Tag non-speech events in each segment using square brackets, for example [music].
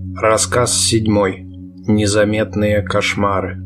Рассказ седьмой. Незаметные кошмары.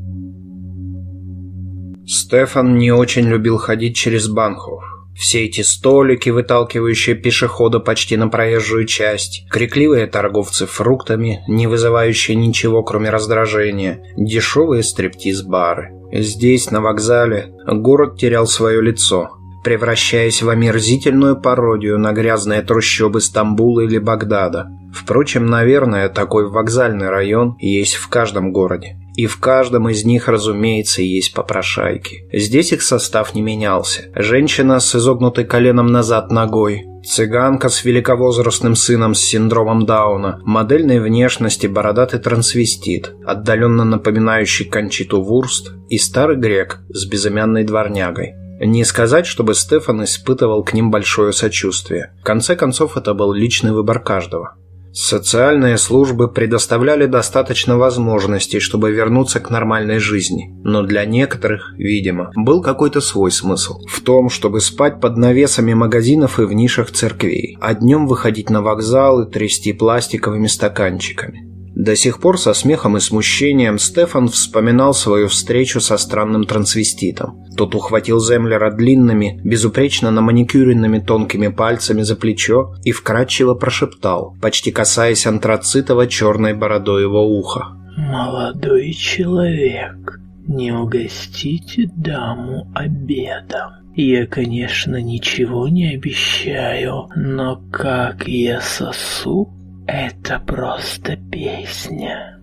Стефан не очень любил ходить через Банхов. Все эти столики, выталкивающие пешехода почти на проезжую часть, крикливые торговцы фруктами, не вызывающие ничего, кроме раздражения, дешевые стриптиз-бары. Здесь, на вокзале, город терял свое лицо, превращаясь в омерзительную пародию на грязные трущобы Стамбула или Багдада. Впрочем, наверное, такой вокзальный район есть в каждом городе. И в каждом из них, разумеется, есть попрошайки. Здесь их состав не менялся. Женщина с изогнутой коленом назад ногой, Цыганка с великовозрастным сыном с синдромом Дауна, модельной внешности бородатый трансвестит, отдаленно напоминающий Кончиту Вурст, и старый грек с безымянной дворнягой. Не сказать, чтобы Стефан испытывал к ним большое сочувствие. В конце концов, это был личный выбор каждого. Социальные службы предоставляли достаточно возможностей, чтобы вернуться к нормальной жизни. Но для некоторых, видимо, был какой-то свой смысл. В том, чтобы спать под навесами магазинов и в нишах церквей, а днем выходить на вокзал и трясти пластиковыми стаканчиками. До сих пор со смехом и смущением Стефан вспоминал свою встречу со странным трансвеститом. Тот ухватил Землера длинными, безупречно наманикюренными тонкими пальцами за плечо и вкрадчиво прошептал, почти касаясь антрацитово черной бородой его уха. «Молодой человек, не угостите даму обедом. Я, конечно, ничего не обещаю, но как я сосу, это просто песня.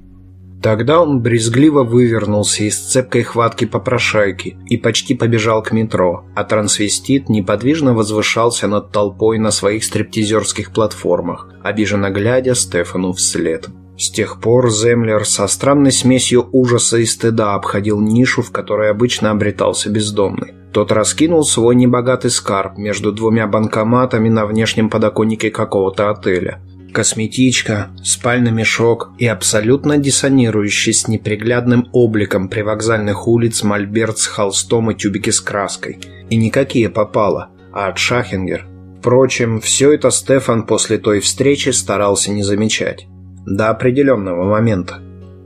Тогда он брезгливо вывернулся из цепкой хватки попрошайки и почти побежал к метро, а трансвестит неподвижно возвышался над толпой на своих стриптизерских платформах, обиженно глядя Стефану вслед. С тех пор Землер со странной смесью ужаса и стыда обходил нишу, в которой обычно обретался бездомный. Тот раскинул свой небогатый скарб между двумя банкоматами на внешнем подоконнике какого-то отеля, Косметичка, спальный мешок и абсолютно диссонирующий с неприглядным обликом привокзальных улиц мольберт с холстом и тюбики с краской. И никакие попало, а от Шахингер. Впрочем, все это Стефан после той встречи старался не замечать. До определенного момента.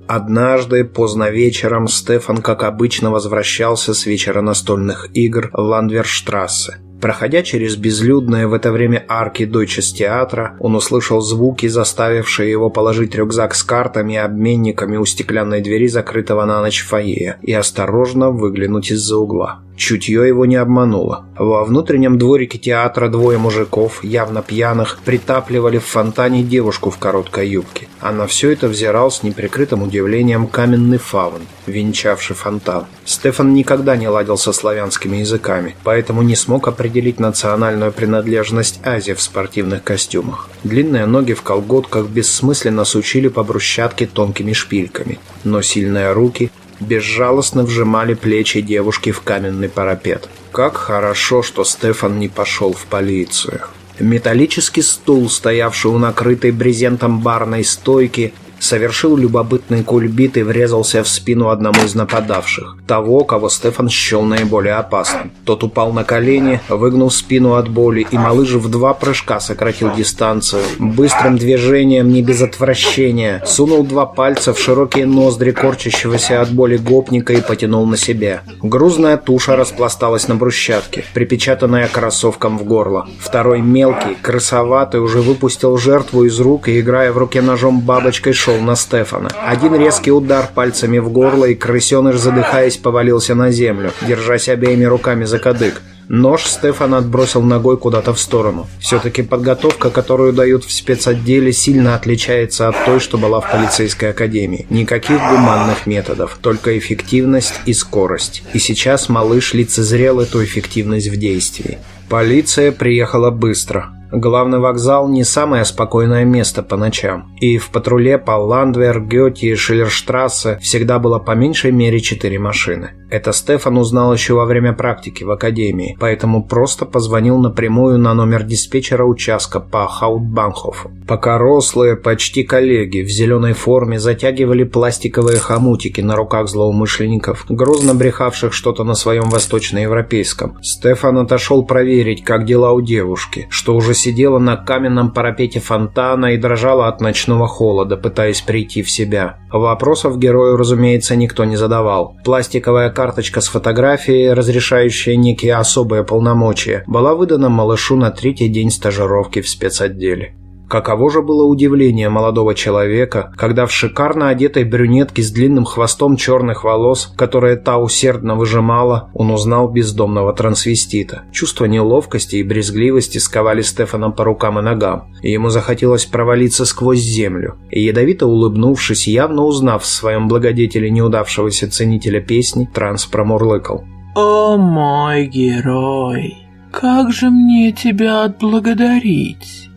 Однажды, поздно вечером, Стефан, как обычно, возвращался с вечера настольных игр в Ландверштрассе. Проходя через безлюдные в это время арки Дойчес театра, он услышал звуки, заставившие его положить рюкзак с картами и обменниками у стеклянной двери закрытого на ночь фойе и осторожно выглянуть из-за угла. Чутье его не обмануло. Во внутреннем дворике театра двое мужиков, явно пьяных, притапливали в фонтане девушку в короткой юбке. А на все это взирал с неприкрытым удивлением каменный фавн, венчавший фонтан. Стефан никогда не ладил со славянскими языками, поэтому не смог определить национальную принадлежность Азии в спортивных костюмах. Длинные ноги в колготках бессмысленно сучили по брусчатке тонкими шпильками, но сильные руки безжалостно вжимали плечи девушки в каменный парапет. Как хорошо, что Стефан не пошел в полицию. Металлический стул, стоявший у накрытой брезентом барной стойки, совершил любопытный кульбит и врезался в спину одному из нападавших, того, кого Стефан счел наиболее опасным. Тот упал на колени, выгнул спину от боли, и малыш в два прыжка сократил дистанцию. Быстрым движением, не без отвращения, сунул два пальца в широкие ноздри корчащегося от боли гопника и потянул на себя. Грузная туша распласталась на брусчатке, припечатанная кроссовком в горло. Второй мелкий, красоватый, уже выпустил жертву из рук и, играя в руке ножом бабочкой, шел пошел на Стефана. Один резкий удар пальцами в горло, и крысеныш, задыхаясь, повалился на землю, держась обеими руками за кадык. Нож Стефан отбросил ногой куда-то в сторону. Все-таки подготовка, которую дают в спецотделе, сильно отличается от той, что была в полицейской академии. Никаких гуманных методов, только эффективность и скорость. И сейчас малыш лицезрел эту эффективность в действии. Полиция приехала быстро. Главный вокзал не самое спокойное место по ночам, и в патруле по Ландвер, Гёте и Шиллерштрассе всегда было по меньшей мере четыре машины. Это Стефан узнал еще во время практики в академии, поэтому просто позвонил напрямую на номер диспетчера участка по Хаутбанхофу. Пока рослые, почти коллеги в зеленой форме затягивали пластиковые хомутики на руках злоумышленников, грозно брехавших что-то на своем восточноевропейском, Стефан отошел проверить, как дела у девушки, что уже сидела на каменном парапете фонтана и дрожала от ночного холода, пытаясь прийти в себя. Вопросов герою, разумеется, никто не задавал. Пластиковая карточка с фотографией, разрешающая некие особые полномочия, была выдана малышу на третий день стажировки в спецотделе. Каково же было удивление молодого человека, когда в шикарно одетой брюнетке с длинным хвостом черных волос, которое та усердно выжимала, он узнал бездомного трансвестита. Чувство неловкости и брезгливости сковали Стефана по рукам и ногам, и ему захотелось провалиться сквозь землю. И ядовито улыбнувшись, явно узнав в своем благодетеле неудавшегося ценителя песни, транс промурлыкал. «О мой герой, как же мне тебя отблагодарить?»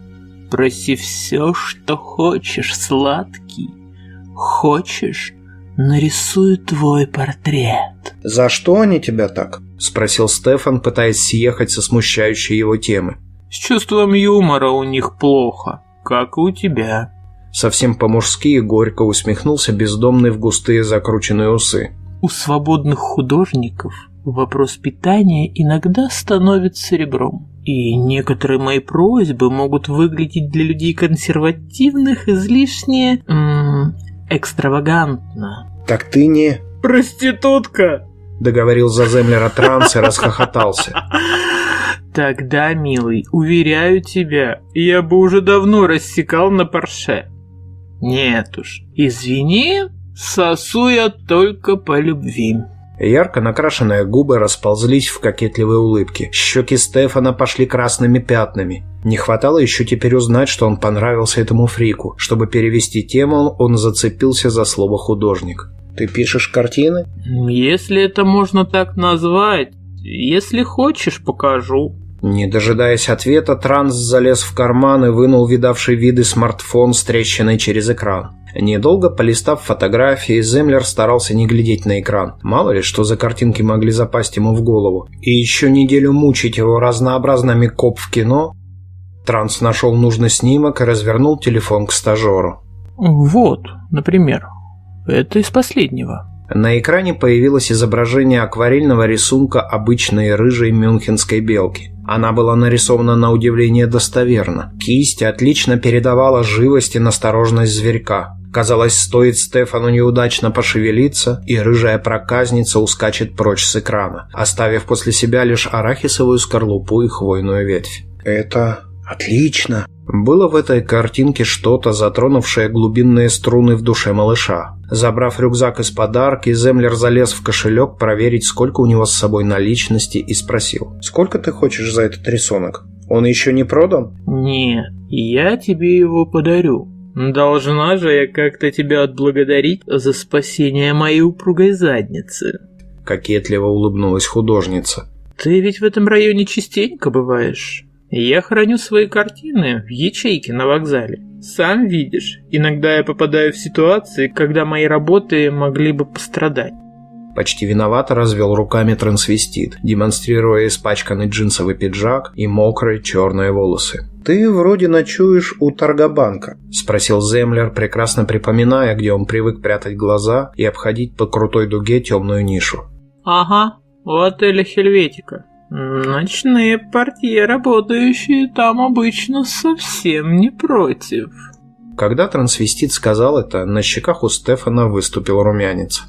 Проси все, что хочешь, сладкий. Хочешь, нарисую твой портрет. «За что они тебя так?» – спросил Стефан, пытаясь съехать со смущающей его темы. С чувством юмора у них плохо, как и у тебя. Совсем по-мужски и горько усмехнулся бездомный в густые закрученные усы. У свободных художников вопрос питания иногда становится ребром. И некоторые мои просьбы могут выглядеть для людей консервативных излишне... М экстравагантно. «Так ты не...» «Проститутка!» Договорил Заземлера транс и расхохотался. Тогда, милый, уверяю тебя, я бы уже давно рассекал на парше. Нет уж, извини, сосу я только по любви. Ярко накрашенные губы расползлись в кокетливые улыбки. Щеки Стефана пошли красными пятнами. Не хватало еще теперь узнать, что он понравился этому фрику. Чтобы перевести тему, он зацепился за слово «художник». «Ты пишешь картины?» «Если это можно так назвать. Если хочешь, покажу». Не дожидаясь ответа, Транс залез в карман и вынул видавший виды смартфон с через экран. Недолго полистав фотографии, Землер старался не глядеть на экран. Мало ли, что за картинки могли запасть ему в голову. И еще неделю мучить его разнообразными коп в кино. Транс нашел нужный снимок и развернул телефон к стажеру. «Вот, например. Это из последнего». На экране появилось изображение акварельного рисунка обычной рыжей мюнхенской белки. Она была нарисована на удивление достоверно. Кисть отлично передавала живость и настороженность зверька. Казалось, стоит Стефану неудачно пошевелиться, и рыжая проказница ускачет прочь с экрана, оставив после себя лишь арахисовую скорлупу и хвойную ветвь. «Это отлично!» Было в этой картинке что-то, затронувшее глубинные струны в душе малыша. Забрав рюкзак из подарки, Землер залез в кошелек проверить, сколько у него с собой наличности, и спросил. «Сколько ты хочешь за этот рисунок? Он еще не продан?» «Нет, я тебе его подарю. Должна же я как-то тебя отблагодарить за спасение моей упругой задницы». Кокетливо улыбнулась художница. «Ты ведь в этом районе частенько бываешь?» Я храню свои картины в ячейке на вокзале. Сам видишь, иногда я попадаю в ситуации, когда мои работы могли бы пострадать. Почти виновато развел руками трансвестит, демонстрируя испачканный джинсовый пиджак и мокрые черные волосы. «Ты вроде ночуешь у торгобанка», — спросил Землер, прекрасно припоминая, где он привык прятать глаза и обходить по крутой дуге темную нишу. «Ага, у отеля Хельветика. Ночные портье, работающие там обычно совсем не против. Когда трансвестит сказал это, на щеках у Стефана выступил румянец.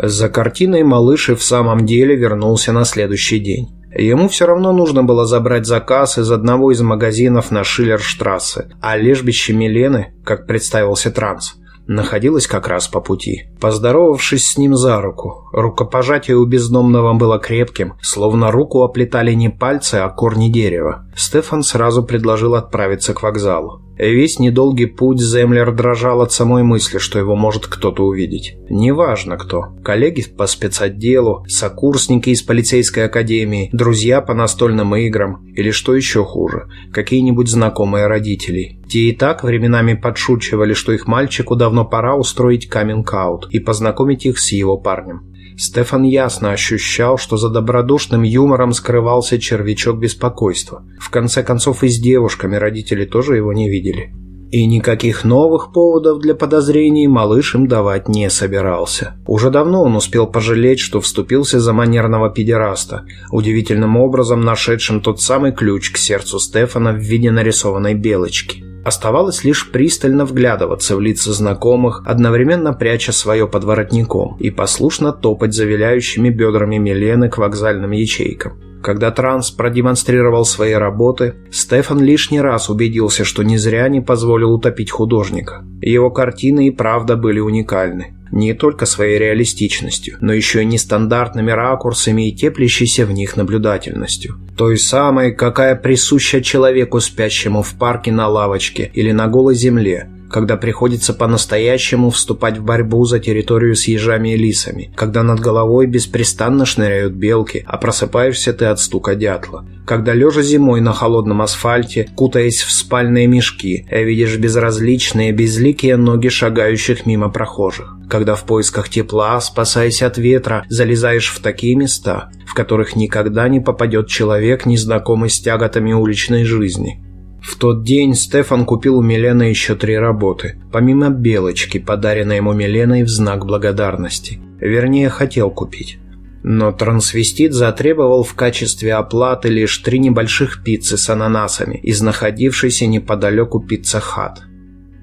За картиной малыш и в самом деле вернулся на следующий день. Ему все равно нужно было забрать заказ из одного из магазинов на Шиллерштрассе, а лежбище Милены, как представился транс, находилась как раз по пути. Поздоровавшись с ним за руку, рукопожатие у бездомного было крепким, словно руку оплетали не пальцы, а корни дерева. Стефан сразу предложил отправиться к вокзалу. Весь недолгий путь Землер дрожал от самой мысли, что его может кто-то увидеть. Неважно кто. Коллеги по спецотделу, сокурсники из полицейской академии, друзья по настольным играм или, что еще хуже, какие-нибудь знакомые родителей. Те и так временами подшучивали, что их мальчику давно пора устроить каминг-аут и познакомить их с его парнем. Стефан ясно ощущал, что за добродушным юмором скрывался червячок беспокойства. В конце концов и с девушками родители тоже его не видели. И никаких новых поводов для подозрений малыш им давать не собирался. Уже давно он успел пожалеть, что вступился за манерного педераста, удивительным образом нашедшим тот самый ключ к сердцу Стефана в виде нарисованной белочки. Оставалось лишь пристально вглядываться в лица знакомых, одновременно пряча свое под воротником, и послушно топать завиляющими бедрами Милены к вокзальным ячейкам. Когда Транс продемонстрировал свои работы, Стефан лишний раз убедился, что не зря не позволил утопить художника. Его картины и правда были уникальны. Не только своей реалистичностью, но еще и нестандартными ракурсами и теплящейся в них наблюдательностью. Той самой, какая присуща человеку, спящему в парке на лавочке или на голой земле, когда приходится по-настоящему вступать в борьбу за территорию с ежами и лисами, когда над головой беспрестанно шныряют белки, а просыпаешься ты от стука дятла, когда лежа зимой на холодном асфальте, кутаясь в спальные мешки, видишь безразличные, безликие ноги шагающих мимо прохожих, когда в поисках тепла, спасаясь от ветра, залезаешь в такие места, в которых никогда не попадет человек, незнакомый с тяготами уличной жизни, в тот день Стефан купил у Милены еще три работы, помимо белочки, подаренной ему Миленой в знак благодарности. Вернее, хотел купить. Но трансвестит затребовал в качестве оплаты лишь три небольших пиццы с ананасами из находившейся неподалеку Pizza Hut.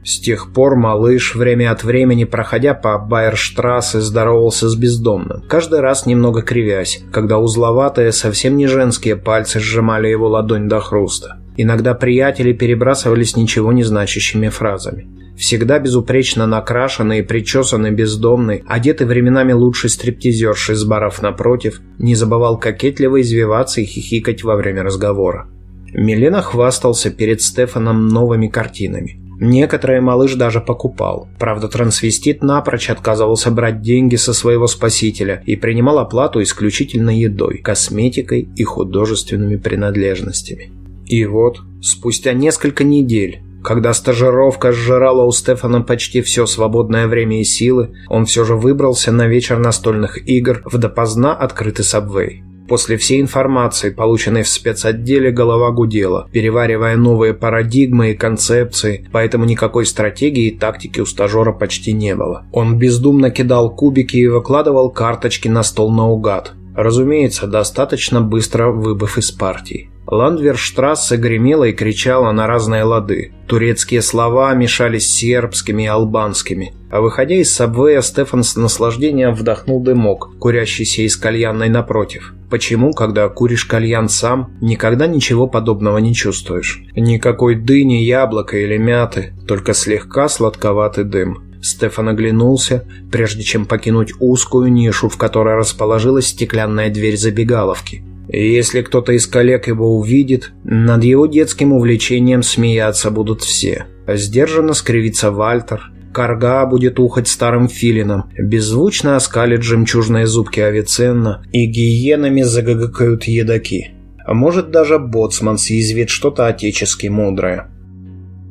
С тех пор малыш, время от времени проходя по Байерштрассе, здоровался с бездомным, каждый раз немного кривясь, когда узловатые, совсем не женские пальцы сжимали его ладонь до хруста. Иногда приятели перебрасывались ничего не значащими фразами. Всегда безупречно накрашенный и причесанный бездомный, одетый временами лучший стриптизерши из баров напротив, не забывал кокетливо извиваться и хихикать во время разговора. Милена хвастался перед Стефаном новыми картинами. Некоторые малыш даже покупал. Правда, трансвестит напрочь отказывался брать деньги со своего спасителя и принимал оплату исключительно едой, косметикой и художественными принадлежностями. И вот, спустя несколько недель, когда стажировка сжирала у Стефана почти все свободное время и силы, он все же выбрался на вечер настольных игр в допоздна открытый сабвей. После всей информации, полученной в спецотделе, голова гудела, переваривая новые парадигмы и концепции, поэтому никакой стратегии и тактики у стажера почти не было. Он бездумно кидал кубики и выкладывал карточки на стол наугад. Разумеется, достаточно быстро выбыв из партии. Ландверштрассе гремела и кричала на разные лады. Турецкие слова мешались с сербскими и албанскими. А выходя из сабвея, Стефан с наслаждением вдохнул дымок, курящийся из кальянной напротив. Почему, когда куришь кальян сам, никогда ничего подобного не чувствуешь? Никакой дыни, яблока или мяты, только слегка сладковатый дым. Стефан оглянулся, прежде чем покинуть узкую нишу, в которой расположилась стеклянная дверь забегаловки. Если кто-то из коллег его увидит, над его детским увлечением смеяться будут все. Сдержанно скривится Вальтер, Карга будет ухать старым филином, беззвучно оскалит жемчужные зубки Авиценна, и гиенами загагакают едаки. А может даже боцман съязвит что-то отечески мудрое.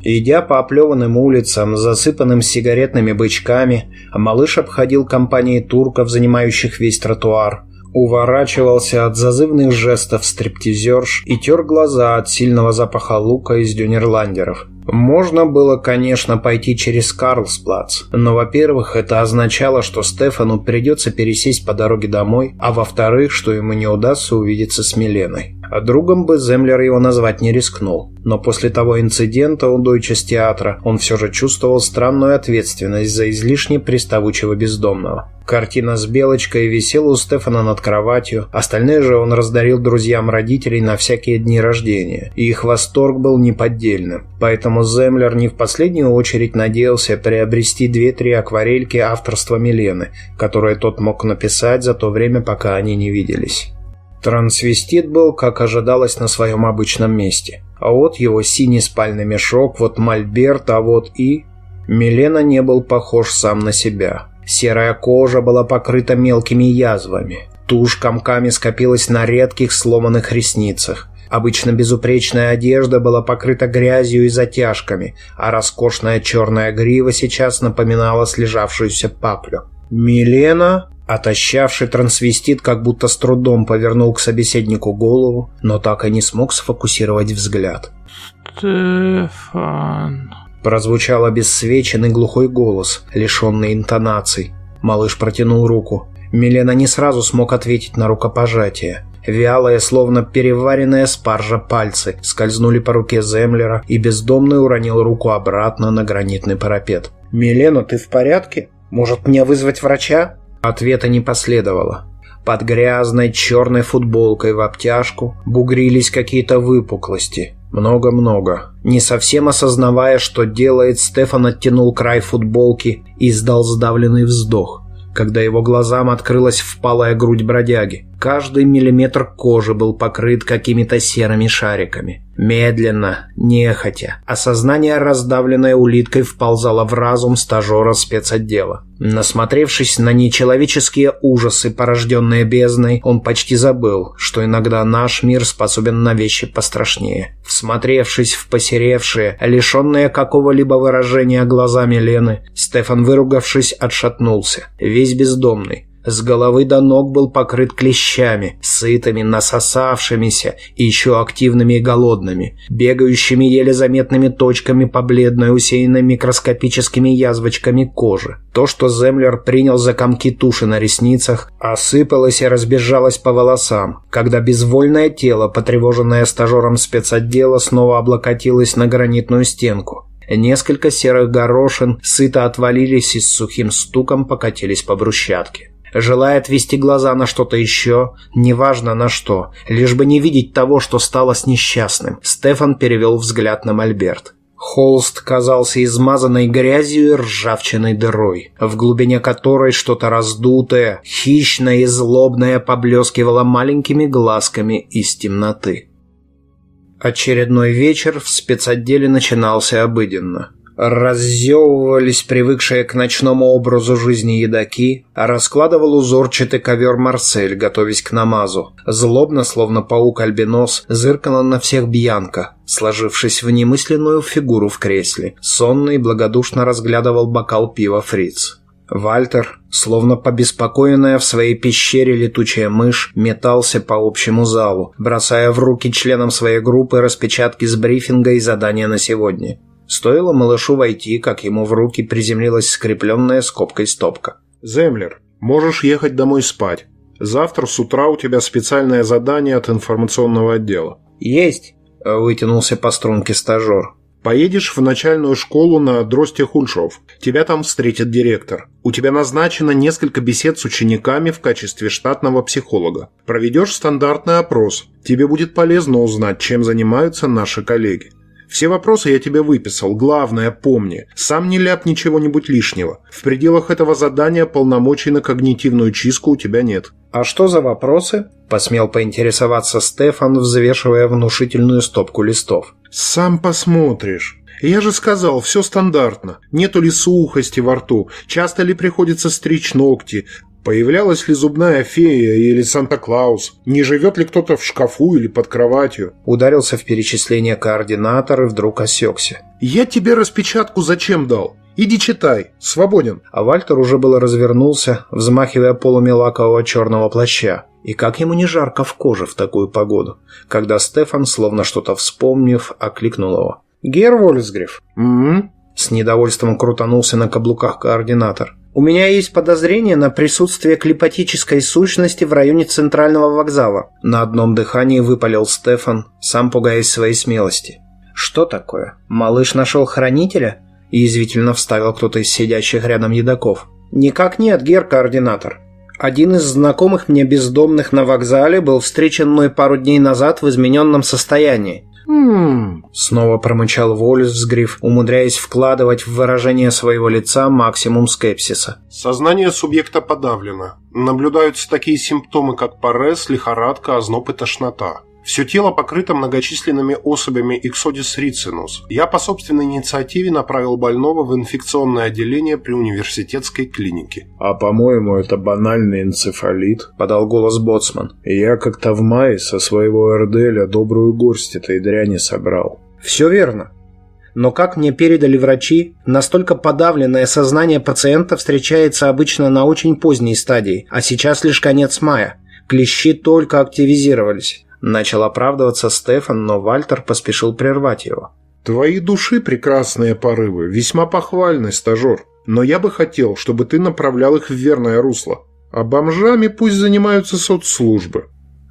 Идя по оплеванным улицам, засыпанным сигаретными бычками, малыш обходил компании турков, занимающих весь тротуар, уворачивался от зазывных жестов стриптизерш и тер глаза от сильного запаха лука из дюнерландеров. Можно было, конечно, пойти через Карлсплац, но, во-первых, это означало, что Стефану придется пересесть по дороге домой, а во-вторых, что ему не удастся увидеться с Миленой. А другом бы Землер его назвать не рискнул. Но после того инцидента у Дойчес театра он все же чувствовал странную ответственность за излишне приставучего бездомного. Картина с Белочкой висела у Стефана над кроватью, остальные же он раздарил друзьям родителей на всякие дни рождения, и их восторг был неподдельным. Поэтому Землер не в последнюю очередь надеялся приобрести две-три акварельки авторства Милены, которые тот мог написать за то время, пока они не виделись. Трансвестит был, как ожидалось, на своем обычном месте. А вот его синий спальный мешок, вот мольберт, а вот и... Милена не был похож сам на себя. Серая кожа была покрыта мелкими язвами. Тушь комками скопилась на редких сломанных ресницах. Обычно безупречная одежда была покрыта грязью и затяжками, а роскошная черная грива сейчас напоминала слежавшуюся паплю. Милена Отощавший трансвестит как будто с трудом повернул к собеседнику голову, но так и не смог сфокусировать взгляд. «Стефан...» Прозвучал обесцвеченный глухой голос, лишенный интонаций. Малыш протянул руку. Милена не сразу смог ответить на рукопожатие. Вялые, словно переваренная спаржа пальцы, скользнули по руке Землера, и бездомный уронил руку обратно на гранитный парапет. «Милена, ты в порядке? Может, мне вызвать врача?» Ответа не последовало. Под грязной черной футболкой в обтяжку бугрились какие-то выпуклости. Много-много. Не совсем осознавая, что делает, Стефан оттянул край футболки и издал сдавленный вздох, когда его глазам открылась впалая грудь бродяги. Каждый миллиметр кожи был покрыт какими-то серыми шариками. Медленно, нехотя, осознание, раздавленное улиткой, вползало в разум стажера спецотдела. Насмотревшись на нечеловеческие ужасы, порожденные бездной, он почти забыл, что иногда наш мир способен на вещи пострашнее. Всмотревшись в посеревшие, лишенные какого-либо выражения глазами Лены, Стефан, выругавшись, отшатнулся, весь бездомный. С головы до ног был покрыт клещами, сытыми, насосавшимися и еще активными и голодными, бегающими еле заметными точками по бледной, усеянной микроскопическими язвочками кожи. То, что Землер принял за комки туши на ресницах, осыпалось и разбежалось по волосам, когда безвольное тело, потревоженное стажером спецотдела, снова облокотилось на гранитную стенку. Несколько серых горошин сыто отвалились и с сухим стуком покатились по брусчатке желая отвести глаза на что-то еще, неважно на что, лишь бы не видеть того, что стало с несчастным. Стефан перевел взгляд на Мольберт. Холст казался измазанной грязью и ржавчиной дырой, в глубине которой что-то раздутое, хищное и злобное поблескивало маленькими глазками из темноты. Очередной вечер в спецотделе начинался обыденно. Раззевывались привыкшие к ночному образу жизни едаки, а раскладывал узорчатый ковер Марсель, готовясь к намазу. Злобно, словно паук-альбинос, зыркала на всех Бьянка, сложившись в немысленную фигуру в кресле. Сонный благодушно разглядывал бокал пива Фриц. Вальтер, словно побеспокоенная в своей пещере летучая мышь, метался по общему залу, бросая в руки членам своей группы распечатки с брифинга и задания на сегодня. Стоило малышу войти, как ему в руки приземлилась скрепленная скобкой стопка. «Землер, можешь ехать домой спать. Завтра с утра у тебя специальное задание от информационного отдела». «Есть», — вытянулся по струнке стажер. Поедешь в начальную школу на Дросте Хульшов. Тебя там встретит директор. У тебя назначено несколько бесед с учениками в качестве штатного психолога. Проведешь стандартный опрос. Тебе будет полезно узнать, чем занимаются наши коллеги. Все вопросы я тебе выписал. Главное, помни, сам не ляп ничего-нибудь лишнего. В пределах этого задания полномочий на когнитивную чистку у тебя нет. «А что за вопросы?» – посмел поинтересоваться Стефан, взвешивая внушительную стопку листов. «Сам посмотришь». Я же сказал, все стандартно. Нету ли сухости во рту, часто ли приходится стричь ногти, Появлялась ли зубная фея или Санта-Клаус? Не живет ли кто-то в шкафу или под кроватью? Ударился в перечисление координатор и вдруг осекся. «Я тебе распечатку зачем дал? Иди читай, свободен». А Вальтер уже было развернулся, взмахивая полами лакового черного плаща. И как ему не жарко в коже в такую погоду, когда Стефан, словно что-то вспомнив, окликнул его. «Гер Вольсгриф?» «М-м-м?» С недовольством крутанулся на каблуках координатор. У меня есть подозрение на присутствие клипатической сущности в районе центрального вокзала. На одном дыхании выпалил Стефан, сам пугаясь своей смелости. Что такое? Малыш нашел хранителя? И извительно вставил кто-то из сидящих рядом едоков. Никак нет, гер-координатор. Один из знакомых мне бездомных на вокзале был встречен мной пару дней назад в измененном состоянии. «Хм...» — снова промычал Вольсгриф, умудряясь вкладывать в выражение своего лица максимум скепсиса. «Сознание субъекта подавлено. Наблюдаются такие симптомы, как парез, лихорадка, озноб и тошнота. Все тело покрыто многочисленными особями Ixodis ricinus. Я по собственной инициативе направил больного в инфекционное отделение при университетской клинике. «А по-моему, это банальный энцефалит», — подал голос Боцман. «Я как-то в мае со своего РДЛя добрую горсть этой дряни собрал». «Все верно», но, как мне передали врачи, настолько подавленное сознание пациента встречается обычно на очень поздней стадии, а сейчас лишь конец мая. Клещи только активизировались. Начал оправдываться Стефан, но Вальтер поспешил прервать его. Твои души прекрасные порывы, весьма похвальны, стажер. Но я бы хотел, чтобы ты направлял их в верное русло. А бомжами пусть занимаются соцслужбы.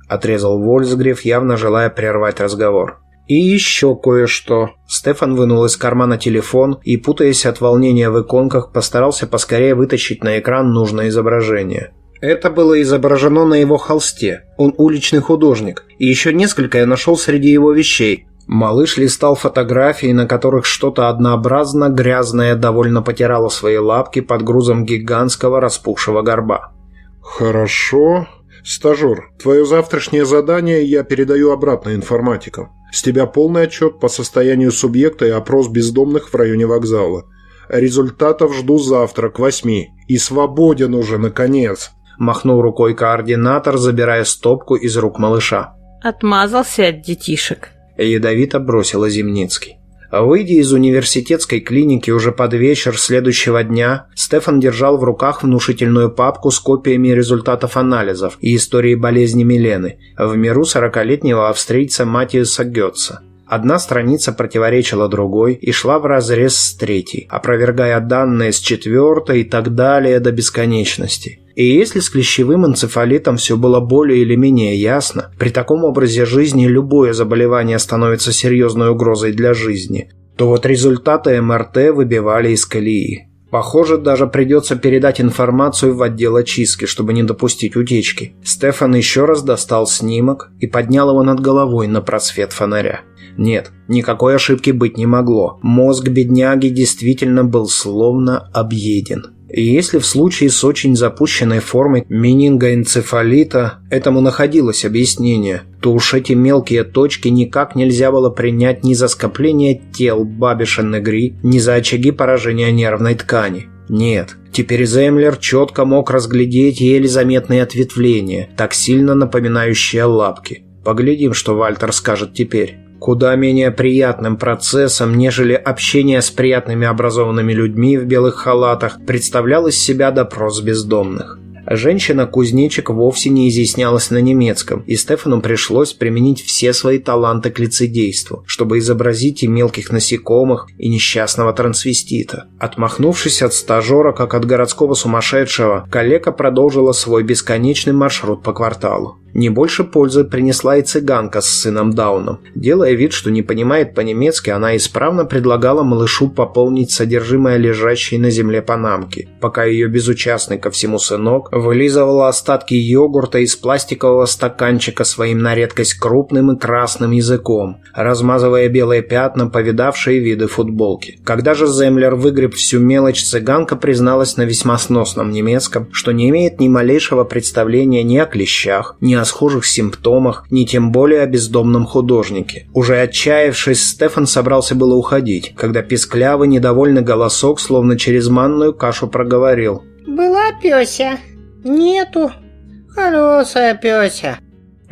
Отрезал Вольсгриф, явно желая прервать разговор. И еще кое-что. Стефан вынул из кармана телефон и, путаясь от волнения в иконках, постарался поскорее вытащить на экран нужное изображение. Это было изображено на его холсте. Он уличный художник. И еще несколько я нашел среди его вещей. Малыш листал фотографии, на которых что-то однообразно грязное довольно потирало свои лапки под грузом гигантского распухшего горба. «Хорошо. Стажер, твое завтрашнее задание я передаю обратно информатикам. С тебя полный отчет по состоянию субъекта и опрос бездомных в районе вокзала. Результатов жду завтра к восьми. И свободен уже, наконец!» Махнул рукой координатор, забирая стопку из рук малыша. Отмазался от детишек. Ядовито бросила Зимницкий. Выйдя из университетской клиники уже под вечер следующего дня, Стефан держал в руках внушительную папку с копиями результатов анализов и истории болезни Милены в миру 40-летнего австрийца Матиуса Гетца. Одна страница противоречила другой и шла вразрез с третьей, опровергая данные с четвертой и так далее до бесконечности. И если с клещевым энцефалитом все было более или менее ясно, при таком образе жизни любое заболевание становится серьезной угрозой для жизни, то вот результаты МРТ выбивали из колеи. Похоже, даже придется передать информацию в отдел очистки, чтобы не допустить утечки. Стефан еще раз достал снимок и поднял его над головой на просвет фонаря. Нет, никакой ошибки быть не могло. Мозг бедняги действительно был словно объеден. И если в случае с очень запущенной формой менингоэнцефалита этому находилось объяснение, то уж эти мелкие точки никак нельзя было принять ни за скопление тел Бабиша Негри, ни за очаги поражения нервной ткани. Нет, теперь Землер четко мог разглядеть еле заметные ответвления, так сильно напоминающие лапки. Поглядим, что Вальтер скажет теперь куда менее приятным процессом, нежели общение с приятными образованными людьми в белых халатах, представлял из себя допрос бездомных. Женщина-кузнечик вовсе не изъяснялась на немецком, и Стефану пришлось применить все свои таланты к лицедейству, чтобы изобразить и мелких насекомых, и несчастного трансвестита. Отмахнувшись от стажера, как от городского сумасшедшего, коллега продолжила свой бесконечный маршрут по кварталу. Не больше пользы принесла и цыганка с сыном Дауном. Делая вид, что не понимает по-немецки, она исправно предлагала малышу пополнить содержимое лежащей на земле панамки, пока ее безучастный ко всему сынок вылизывала остатки йогурта из пластикового стаканчика своим на редкость крупным и красным языком, размазывая белые пятна, повидавшие виды футболки. Когда же Землер выгреб всю мелочь, цыганка призналась на весьма сносном немецком, что не имеет ни малейшего представления ни о клещах, ни о схожих симптомах, ни тем более о бездомном художнике. Уже отчаявшись, Стефан собрался было уходить, когда писклявый недовольный голосок словно через манную кашу проговорил. «Была пёся, нету, хорошая пёся».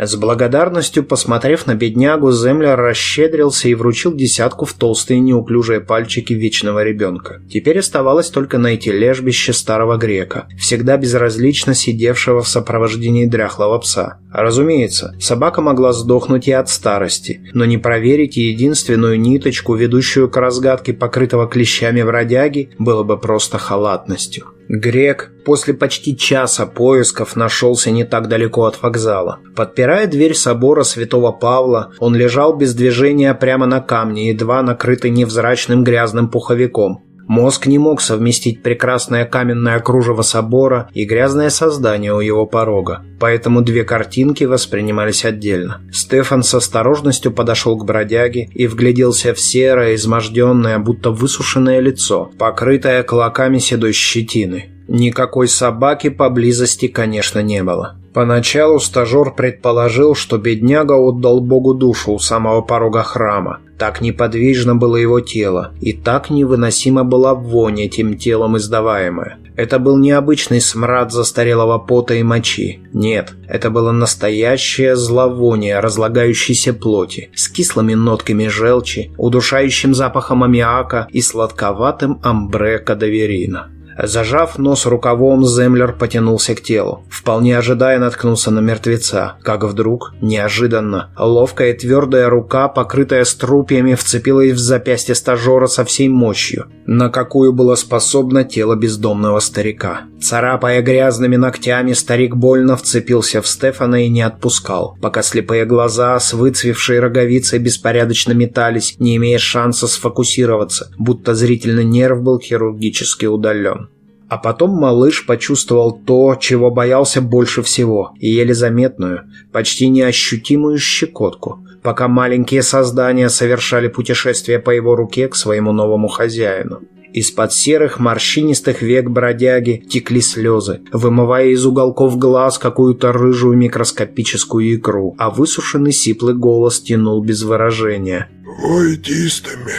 С благодарностью, посмотрев на беднягу, Землер расщедрился и вручил десятку в толстые неуклюжие пальчики вечного ребенка. Теперь оставалось только найти лежбище старого грека, всегда безразлично сидевшего в сопровождении дряхлого пса. Разумеется, собака могла сдохнуть и от старости, но не проверить единственную ниточку, ведущую к разгадке покрытого клещами бродяги, было бы просто халатностью. Грек после почти часа поисков нашелся не так далеко от вокзала. Подпирая дверь собора святого Павла, он лежал без движения прямо на камне, едва накрытый невзрачным грязным пуховиком. Мозг не мог совместить прекрасное каменное кружево собора и грязное создание у его порога, поэтому две картинки воспринимались отдельно. Стефан с осторожностью подошел к бродяге и вгляделся в серое, изможденное, будто высушенное лицо, покрытое клоками седой щетины. Никакой собаки поблизости, конечно, не было. Поначалу стажер предположил, что бедняга отдал Богу душу у самого порога храма. Так неподвижно было его тело, и так невыносимо была вонь этим телом издаваемая. Это был необычный смрад застарелого пота и мочи. Нет, это было настоящее зловоние разлагающейся плоти, с кислыми нотками желчи, удушающим запахом аммиака и сладковатым амбре кадаверина. Зажав нос рукавом, Землер потянулся к телу. Вполне ожидая наткнулся на мертвеца. Как вдруг, неожиданно, ловкая твердая рука, покрытая струпьями, вцепилась в запястье стажера со всей мощью, на какую было способно тело бездомного старика. Царапая грязными ногтями, старик больно вцепился в Стефана и не отпускал, пока слепые глаза с выцвевшей роговицей беспорядочно метались, не имея шанса сфокусироваться, будто зрительный нерв был хирургически удален. А потом малыш почувствовал то, чего боялся больше всего, и еле заметную, почти неощутимую щекотку, пока маленькие создания совершали путешествие по его руке к своему новому хозяину. Из-под серых морщинистых век бродяги текли слезы, вымывая из уголков глаз какую-то рыжую микроскопическую икру, а высушенный сиплый голос тянул без выражения. «Войтистами!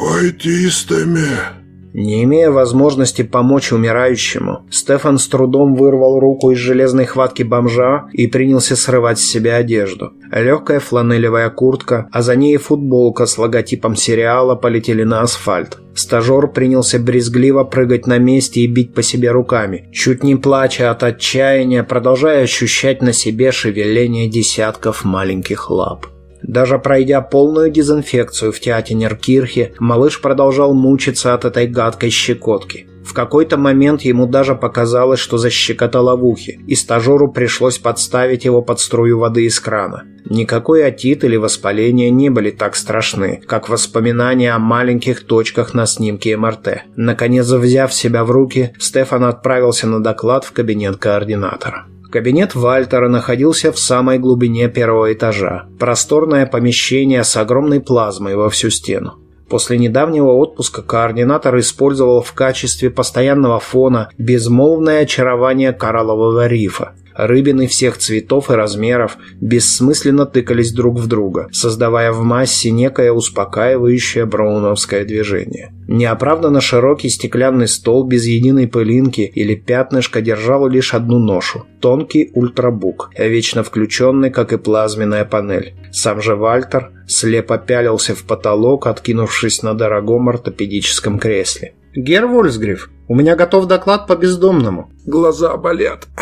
Войтистами!» Не имея возможности помочь умирающему, Стефан с трудом вырвал руку из железной хватки бомжа и принялся срывать с себя одежду. Легкая фланелевая куртка, а за ней футболка с логотипом сериала полетели на асфальт. Стажер принялся брезгливо прыгать на месте и бить по себе руками, чуть не плача от отчаяния, продолжая ощущать на себе шевеление десятков маленьких лап. Даже пройдя полную дезинфекцию в Театинеркирхе, малыш продолжал мучиться от этой гадкой щекотки. В какой-то момент ему даже показалось, что защекотало в ухе, и стажеру пришлось подставить его под струю воды из крана. Никакой отит или воспаление не были так страшны, как воспоминания о маленьких точках на снимке МРТ. Наконец, взяв себя в руки, Стефан отправился на доклад в кабинет координатора. Кабинет Вальтера находился в самой глубине первого этажа. Просторное помещение с огромной плазмой во всю стену. После недавнего отпуска координатор использовал в качестве постоянного фона безмолвное очарование кораллового рифа, Рыбины всех цветов и размеров бессмысленно тыкались друг в друга, создавая в массе некое успокаивающее броуновское движение. Неоправданно широкий стеклянный стол без единой пылинки или пятнышка держал лишь одну ношу – тонкий ультрабук, вечно включенный, как и плазменная панель. Сам же Вальтер слепо пялился в потолок, откинувшись на дорогом ортопедическом кресле. «Гер Вольсгриф, у меня готов доклад по бездомному». «Глаза болят». –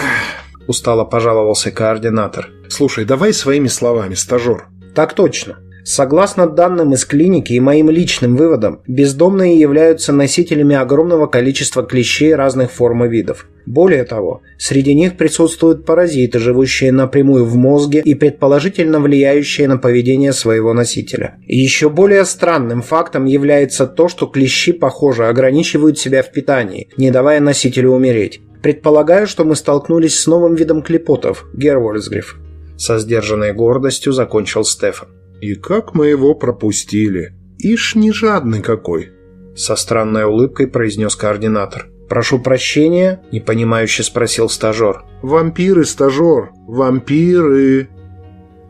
устало пожаловался координатор. «Слушай, давай своими словами, стажер». «Так точно. Согласно данным из клиники и моим личным выводам, бездомные являются носителями огромного количества клещей разных форм и видов. Более того, среди них присутствуют паразиты, живущие напрямую в мозге и предположительно влияющие на поведение своего носителя. еще более странным фактом является то, что клещи, похоже, ограничивают себя в питании, не давая носителю умереть. Предполагаю, что мы столкнулись с новым видом клепотов, Гервольсгриф. Со сдержанной гордостью закончил Стефан. И как мы его пропустили? Ишь не жадный какой. Со странной улыбкой произнес координатор. «Прошу прощения?» – непонимающе спросил стажер. «Вампиры, стажер! Вампиры!»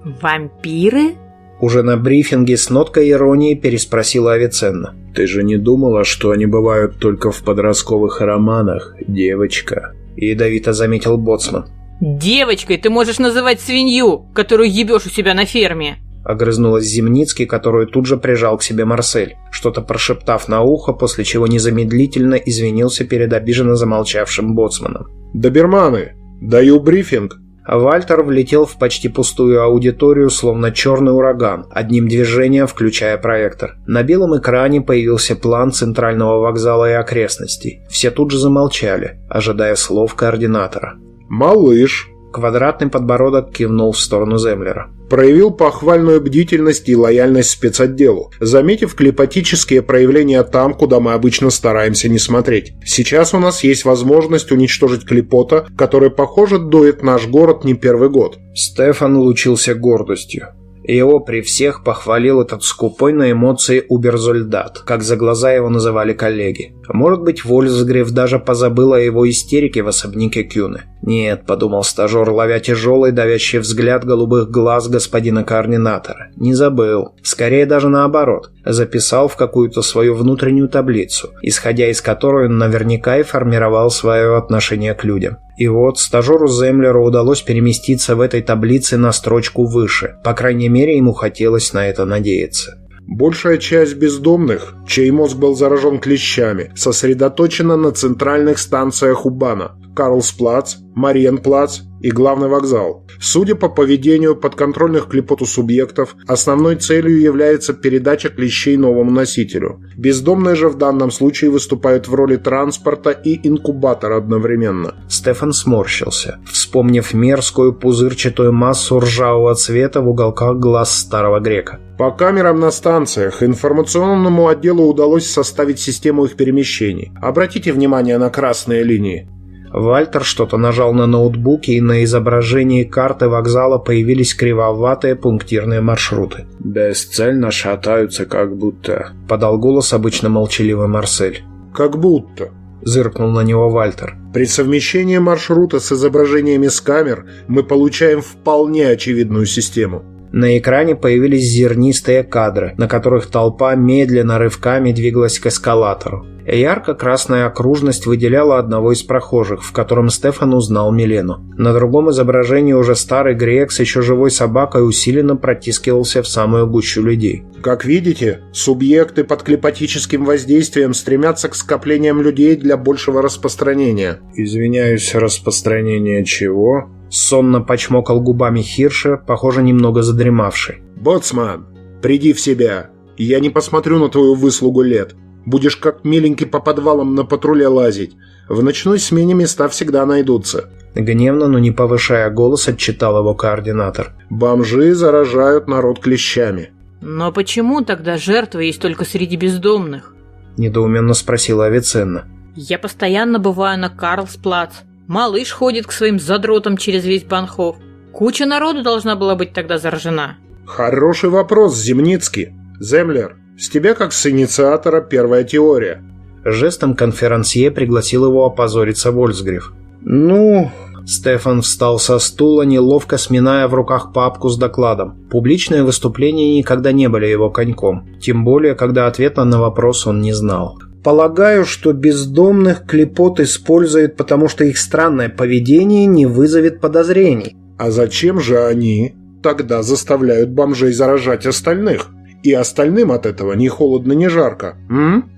«Вампиры?» Уже на брифинге с ноткой иронии переспросила Авиценна. «Ты же не думала, что они бывают только в подростковых романах, девочка?» Ядовито заметил Боцман. «Девочкой ты можешь называть свинью, которую ебешь у себя на ферме!» Огрызнулась Земницкий, которую тут же прижал к себе Марсель, что-то прошептав на ухо, после чего незамедлительно извинился перед обиженно замолчавшим боцманом. «Доберманы, даю брифинг!» Вальтер влетел в почти пустую аудиторию, словно черный ураган, одним движением включая проектор. На белом экране появился план центрального вокзала и окрестностей. Все тут же замолчали, ожидая слов координатора. «Малыш!» Квадратный подбородок кивнул в сторону Землера. Проявил похвальную бдительность и лояльность спецотделу, заметив клепатические проявления там, куда мы обычно стараемся не смотреть. Сейчас у нас есть возможность уничтожить клепота, который, похоже, дует наш город не первый год. Стефан лучился гордостью. Его при всех похвалил этот скупой на эмоции уберзольдат, как за глаза его называли коллеги. Может быть, Вольсгрев даже позабыл о его истерике в особняке Кюны. «Нет», — подумал стажер, ловя тяжелый давящий взгляд голубых глаз господина координатора. «Не забыл. Скорее даже наоборот. Записал в какую-то свою внутреннюю таблицу, исходя из которой он наверняка и формировал свое отношение к людям. И вот стажеру Землеру удалось переместиться в этой таблице на строчку выше. По крайней мере, ему хотелось на это надеяться. Большая часть бездомных, чей мозг был заражен клещами, сосредоточена на центральных станциях Убана – Карлсплац, Мариенплац и главный вокзал. Судя по поведению подконтрольных клепоту субъектов, основной целью является передача клещей новому носителю. Бездомные же в данном случае выступают в роли транспорта и инкубатора одновременно. Стефан сморщился, вспомнив мерзкую пузырчатую массу ржавого цвета в уголках глаз старого грека. По камерам на станциях информационному отделу удалось составить систему их перемещений. Обратите внимание на красные линии. Вальтер что-то нажал на ноутбуке, и на изображении карты вокзала появились кривоватые пунктирные маршруты. «Бесцельно шатаются, как будто...» — подал голос обычно молчаливый Марсель. «Как будто...» — зыркнул на него Вальтер. «При совмещении маршрута с изображениями с камер мы получаем вполне очевидную систему». На экране появились зернистые кадры, на которых толпа медленно рывками двигалась к эскалатору. Ярко-красная окружность выделяла одного из прохожих, в котором Стефан узнал Милену. На другом изображении уже старый грек с еще живой собакой усиленно протискивался в самую гущу людей. Как видите, субъекты под клепатическим воздействием стремятся к скоплениям людей для большего распространения. Извиняюсь, распространение чего? Сонно почмокал губами Хирша, похоже, немного задремавший. «Боцман, приди в себя. Я не посмотрю на твою выслугу лет. Будешь как миленький по подвалам на патруле лазить. В ночной смене места всегда найдутся». Гневно, но не повышая голос, отчитал его координатор. «Бомжи заражают народ клещами». «Но почему тогда жертвы есть только среди бездомных?» Недоуменно спросила Авиценна. «Я постоянно бываю на Карлсплац. Малыш ходит к своим задротам через весь Банхов. Куча народу должна была быть тогда заражена». «Хороший вопрос, Земницкий. Землер, с тебя, как с инициатора, первая теория». Жестом конферансье пригласил его опозориться Вольсгриф. «Ну...» Стефан встал со стула, неловко сминая в руках папку с докладом. Публичные выступления никогда не были его коньком, тем более, когда ответа на вопрос он не знал. Полагаю, что бездомных клепот использует, потому что их странное поведение не вызовет подозрений. А зачем же они тогда заставляют бомжей заражать остальных? И остальным от этого ни холодно, ни жарко, м?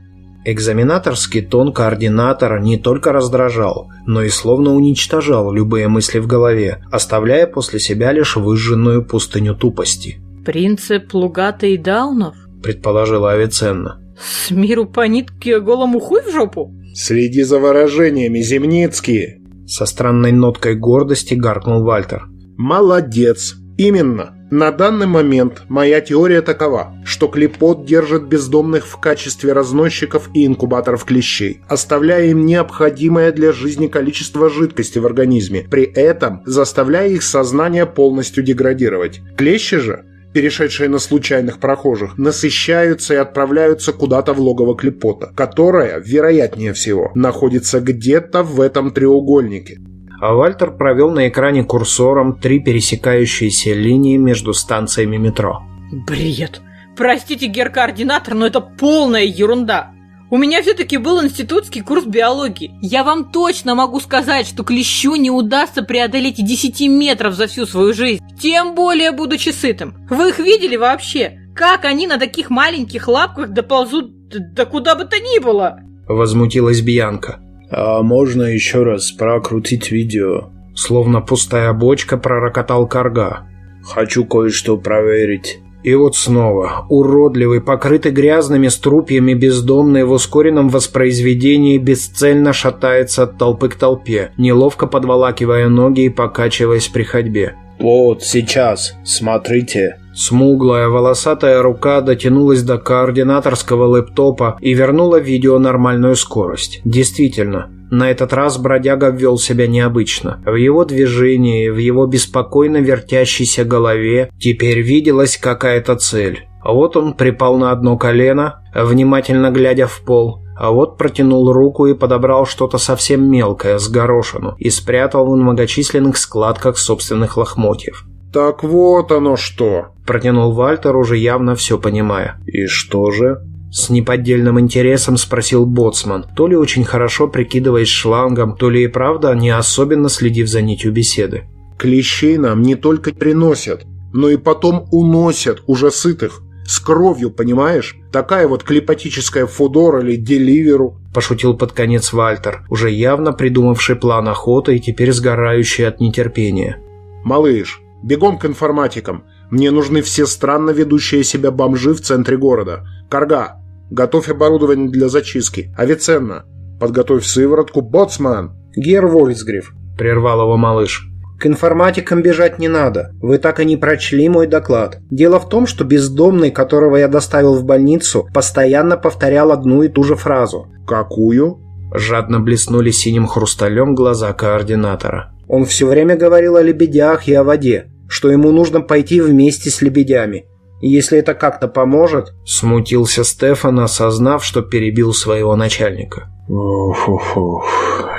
Экзаменаторский тон координатора не только раздражал, но и словно уничтожал любые мысли в голове, оставляя после себя лишь выжженную пустыню тупости. «Принцип Лугата и Даунов?» – предположила Авиценна. «С миру по нитке, голому хуй в жопу?» «Следи за выражениями, Земницкие!» Со странной ноткой гордости гаркнул Вальтер. «Молодец! Именно! На данный момент моя теория такова, что клепот держит бездомных в качестве разносчиков и инкубаторов клещей, оставляя им необходимое для жизни количество жидкости в организме, при этом заставляя их сознание полностью деградировать. Клещи же перешедшие на случайных прохожих, насыщаются и отправляются куда-то в логово клепота, которое, вероятнее всего, находится где-то в этом треугольнике. А Вальтер провел на экране курсором три пересекающиеся линии между станциями метро. Бред. Простите, гер-координатор, но это полная ерунда. У меня все-таки был институтский курс биологии. Я вам точно могу сказать, что клещу не удастся преодолеть и 10 метров за всю свою жизнь. Тем более, будучи сытым. Вы их видели вообще? Как они на таких маленьких лапках доползут да куда бы то ни было? Возмутилась Бьянка. А можно еще раз прокрутить видео? Словно пустая бочка пророкотал карга. Хочу кое-что проверить. И вот снова, уродливый, покрытый грязными струпьями бездомный в ускоренном воспроизведении бесцельно шатается от толпы к толпе, неловко подволакивая ноги и покачиваясь при ходьбе. Вот, сейчас, смотрите. Смуглая волосатая рука дотянулась до координаторского лэптопа и вернула видео нормальную скорость. Действительно, на этот раз бродяга вел себя необычно. В его движении, в его беспокойно вертящейся голове теперь виделась какая-то цель. Вот он припал на одно колено, внимательно глядя в пол, а вот протянул руку и подобрал что-то совсем мелкое, с горошину, и спрятал в многочисленных складках собственных лохмотьев. «Так вот оно что!» – протянул Вальтер, уже явно все понимая. «И что же?» С неподдельным интересом спросил Боцман, то ли очень хорошо прикидываясь шлангом, то ли и правда не особенно следив за нитью беседы. «Клещей нам не только приносят, но и потом уносят, уже сытых. С кровью, понимаешь? Такая вот клипатическая Фудор или Деливеру. Пошутил под конец Вальтер, уже явно придумавший план охоты и теперь сгорающий от нетерпения. Малыш, бегом к информатикам. Мне нужны все странно ведущие себя бомжи в центре города. Карга, готовь оборудование для зачистки. Авиценна, подготовь сыворотку. Боцман, Гер Вольсгриф, прервал его малыш. К информатикам бежать не надо. Вы так и не прочли мой доклад. Дело в том, что бездомный, которого я доставил в больницу, постоянно повторял одну и ту же фразу. какую? Жадно блеснули синим хрусталем глаза координатора. Он все время говорил о лебедях и о воде, что ему нужно пойти вместе с лебедями. И если это как-то поможет... Смутился Стефан, осознав, что перебил своего начальника. Уф-уф-уф,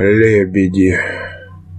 лебеди.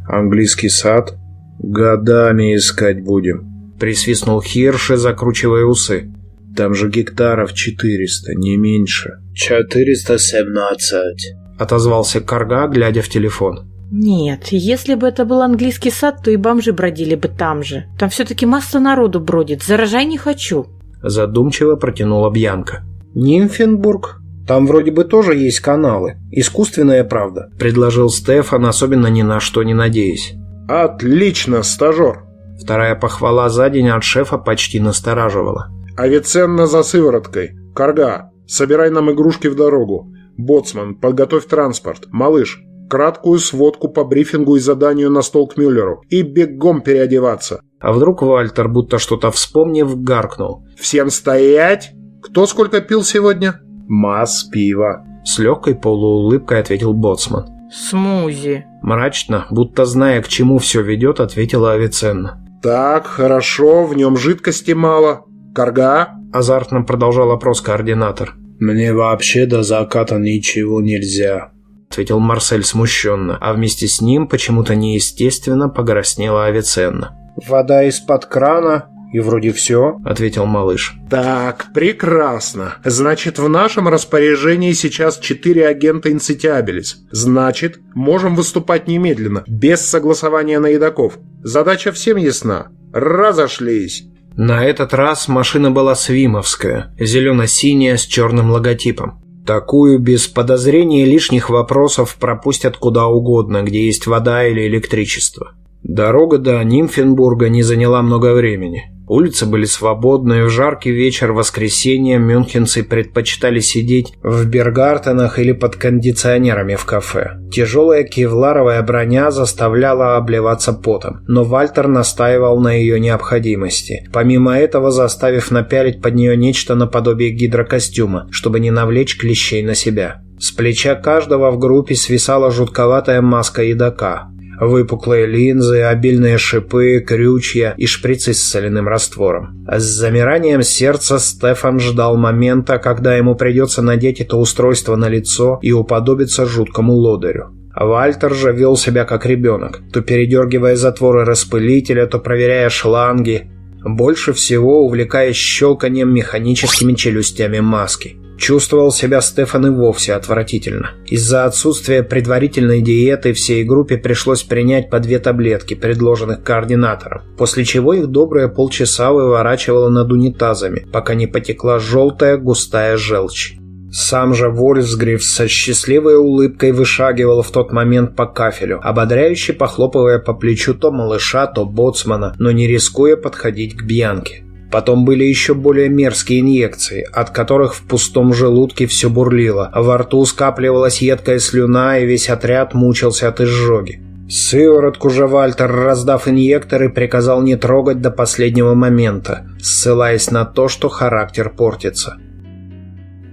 Английский сад? Годами искать будем. Присвистнул Хирше, закручивая усы. Там же гектаров 400, не меньше. 417. Отозвался Карга, глядя в телефон. Нет, если бы это был английский сад, то и бомжи бродили бы там же. Там все-таки масса народу бродит, заражай не хочу. Задумчиво протянула Бьянка. Нимфенбург? Там вроде бы тоже есть каналы. Искусственная правда, предложил Стефан, особенно ни на что не надеясь. Отлично, стажер. Вторая похвала за день от шефа почти настораживала. Авиценна за сывороткой. Карга, собирай нам игрушки в дорогу. Боцман, подготовь транспорт. Малыш, краткую сводку по брифингу и заданию на стол к Мюллеру. И бегом переодеваться. А вдруг Вальтер, будто что-то вспомнив, гаркнул. Всем стоять! Кто сколько пил сегодня? Масс пива. С легкой полуулыбкой ответил Боцман. Смузи. Мрачно, будто зная, к чему все ведет, ответила Авиценна. Так, хорошо, в нем жидкости мало. Карга? Азартно продолжал опрос координатор. Мне вообще до заката ничего нельзя. Ответил Марсель смущенно, а вместе с ним почему-то неестественно погрустнела Авиценна. «Вода из-под крана, и вроде все», — ответил малыш. Так, прекрасно. Значит, в нашем распоряжении сейчас четыре агента Инцитиабелис. Значит, можем выступать немедленно, без согласования наедоков. Задача всем ясна. Разошлись. На этот раз машина была свимовская, зелено-синяя с черным логотипом. Такую без подозрения и лишних вопросов пропустят куда угодно, где есть вода или электричество. Дорога до Нимфенбурга не заняла много времени. Улицы были свободны, и в жаркий вечер воскресенья мюнхенцы предпочитали сидеть в Бергартенах или под кондиционерами в кафе. Тяжелая кевларовая броня заставляла обливаться потом, но Вальтер настаивал на ее необходимости, помимо этого заставив напялить под нее нечто наподобие гидрокостюма, чтобы не навлечь клещей на себя. С плеча каждого в группе свисала жутковатая маска едока, Выпуклые линзы, обильные шипы, крючья и шприцы с соляным раствором. С замиранием сердца Стефан ждал момента, когда ему придется надеть это устройство на лицо и уподобиться жуткому лодырю. Вальтер же вел себя как ребенок, то передергивая затворы распылителя, то проверяя шланги, больше всего увлекаясь щелканием механическими челюстями маски. Чувствовал себя Стефан и вовсе отвратительно. Из-за отсутствия предварительной диеты всей группе пришлось принять по две таблетки, предложенных координатором, после чего их добрые полчаса выворачивало над унитазами, пока не потекла желтая густая желчь. Сам же Вольфсгриф со счастливой улыбкой вышагивал в тот момент по кафелю, ободряюще похлопывая по плечу то малыша, то боцмана, но не рискуя подходить к Бьянке. Потом были еще более мерзкие инъекции, от которых в пустом желудке все бурлило, во рту скапливалась едкая слюна, и весь отряд мучился от изжоги. Сыворотку же Вальтер, раздав инъекторы, приказал не трогать до последнего момента, ссылаясь на то, что характер портится.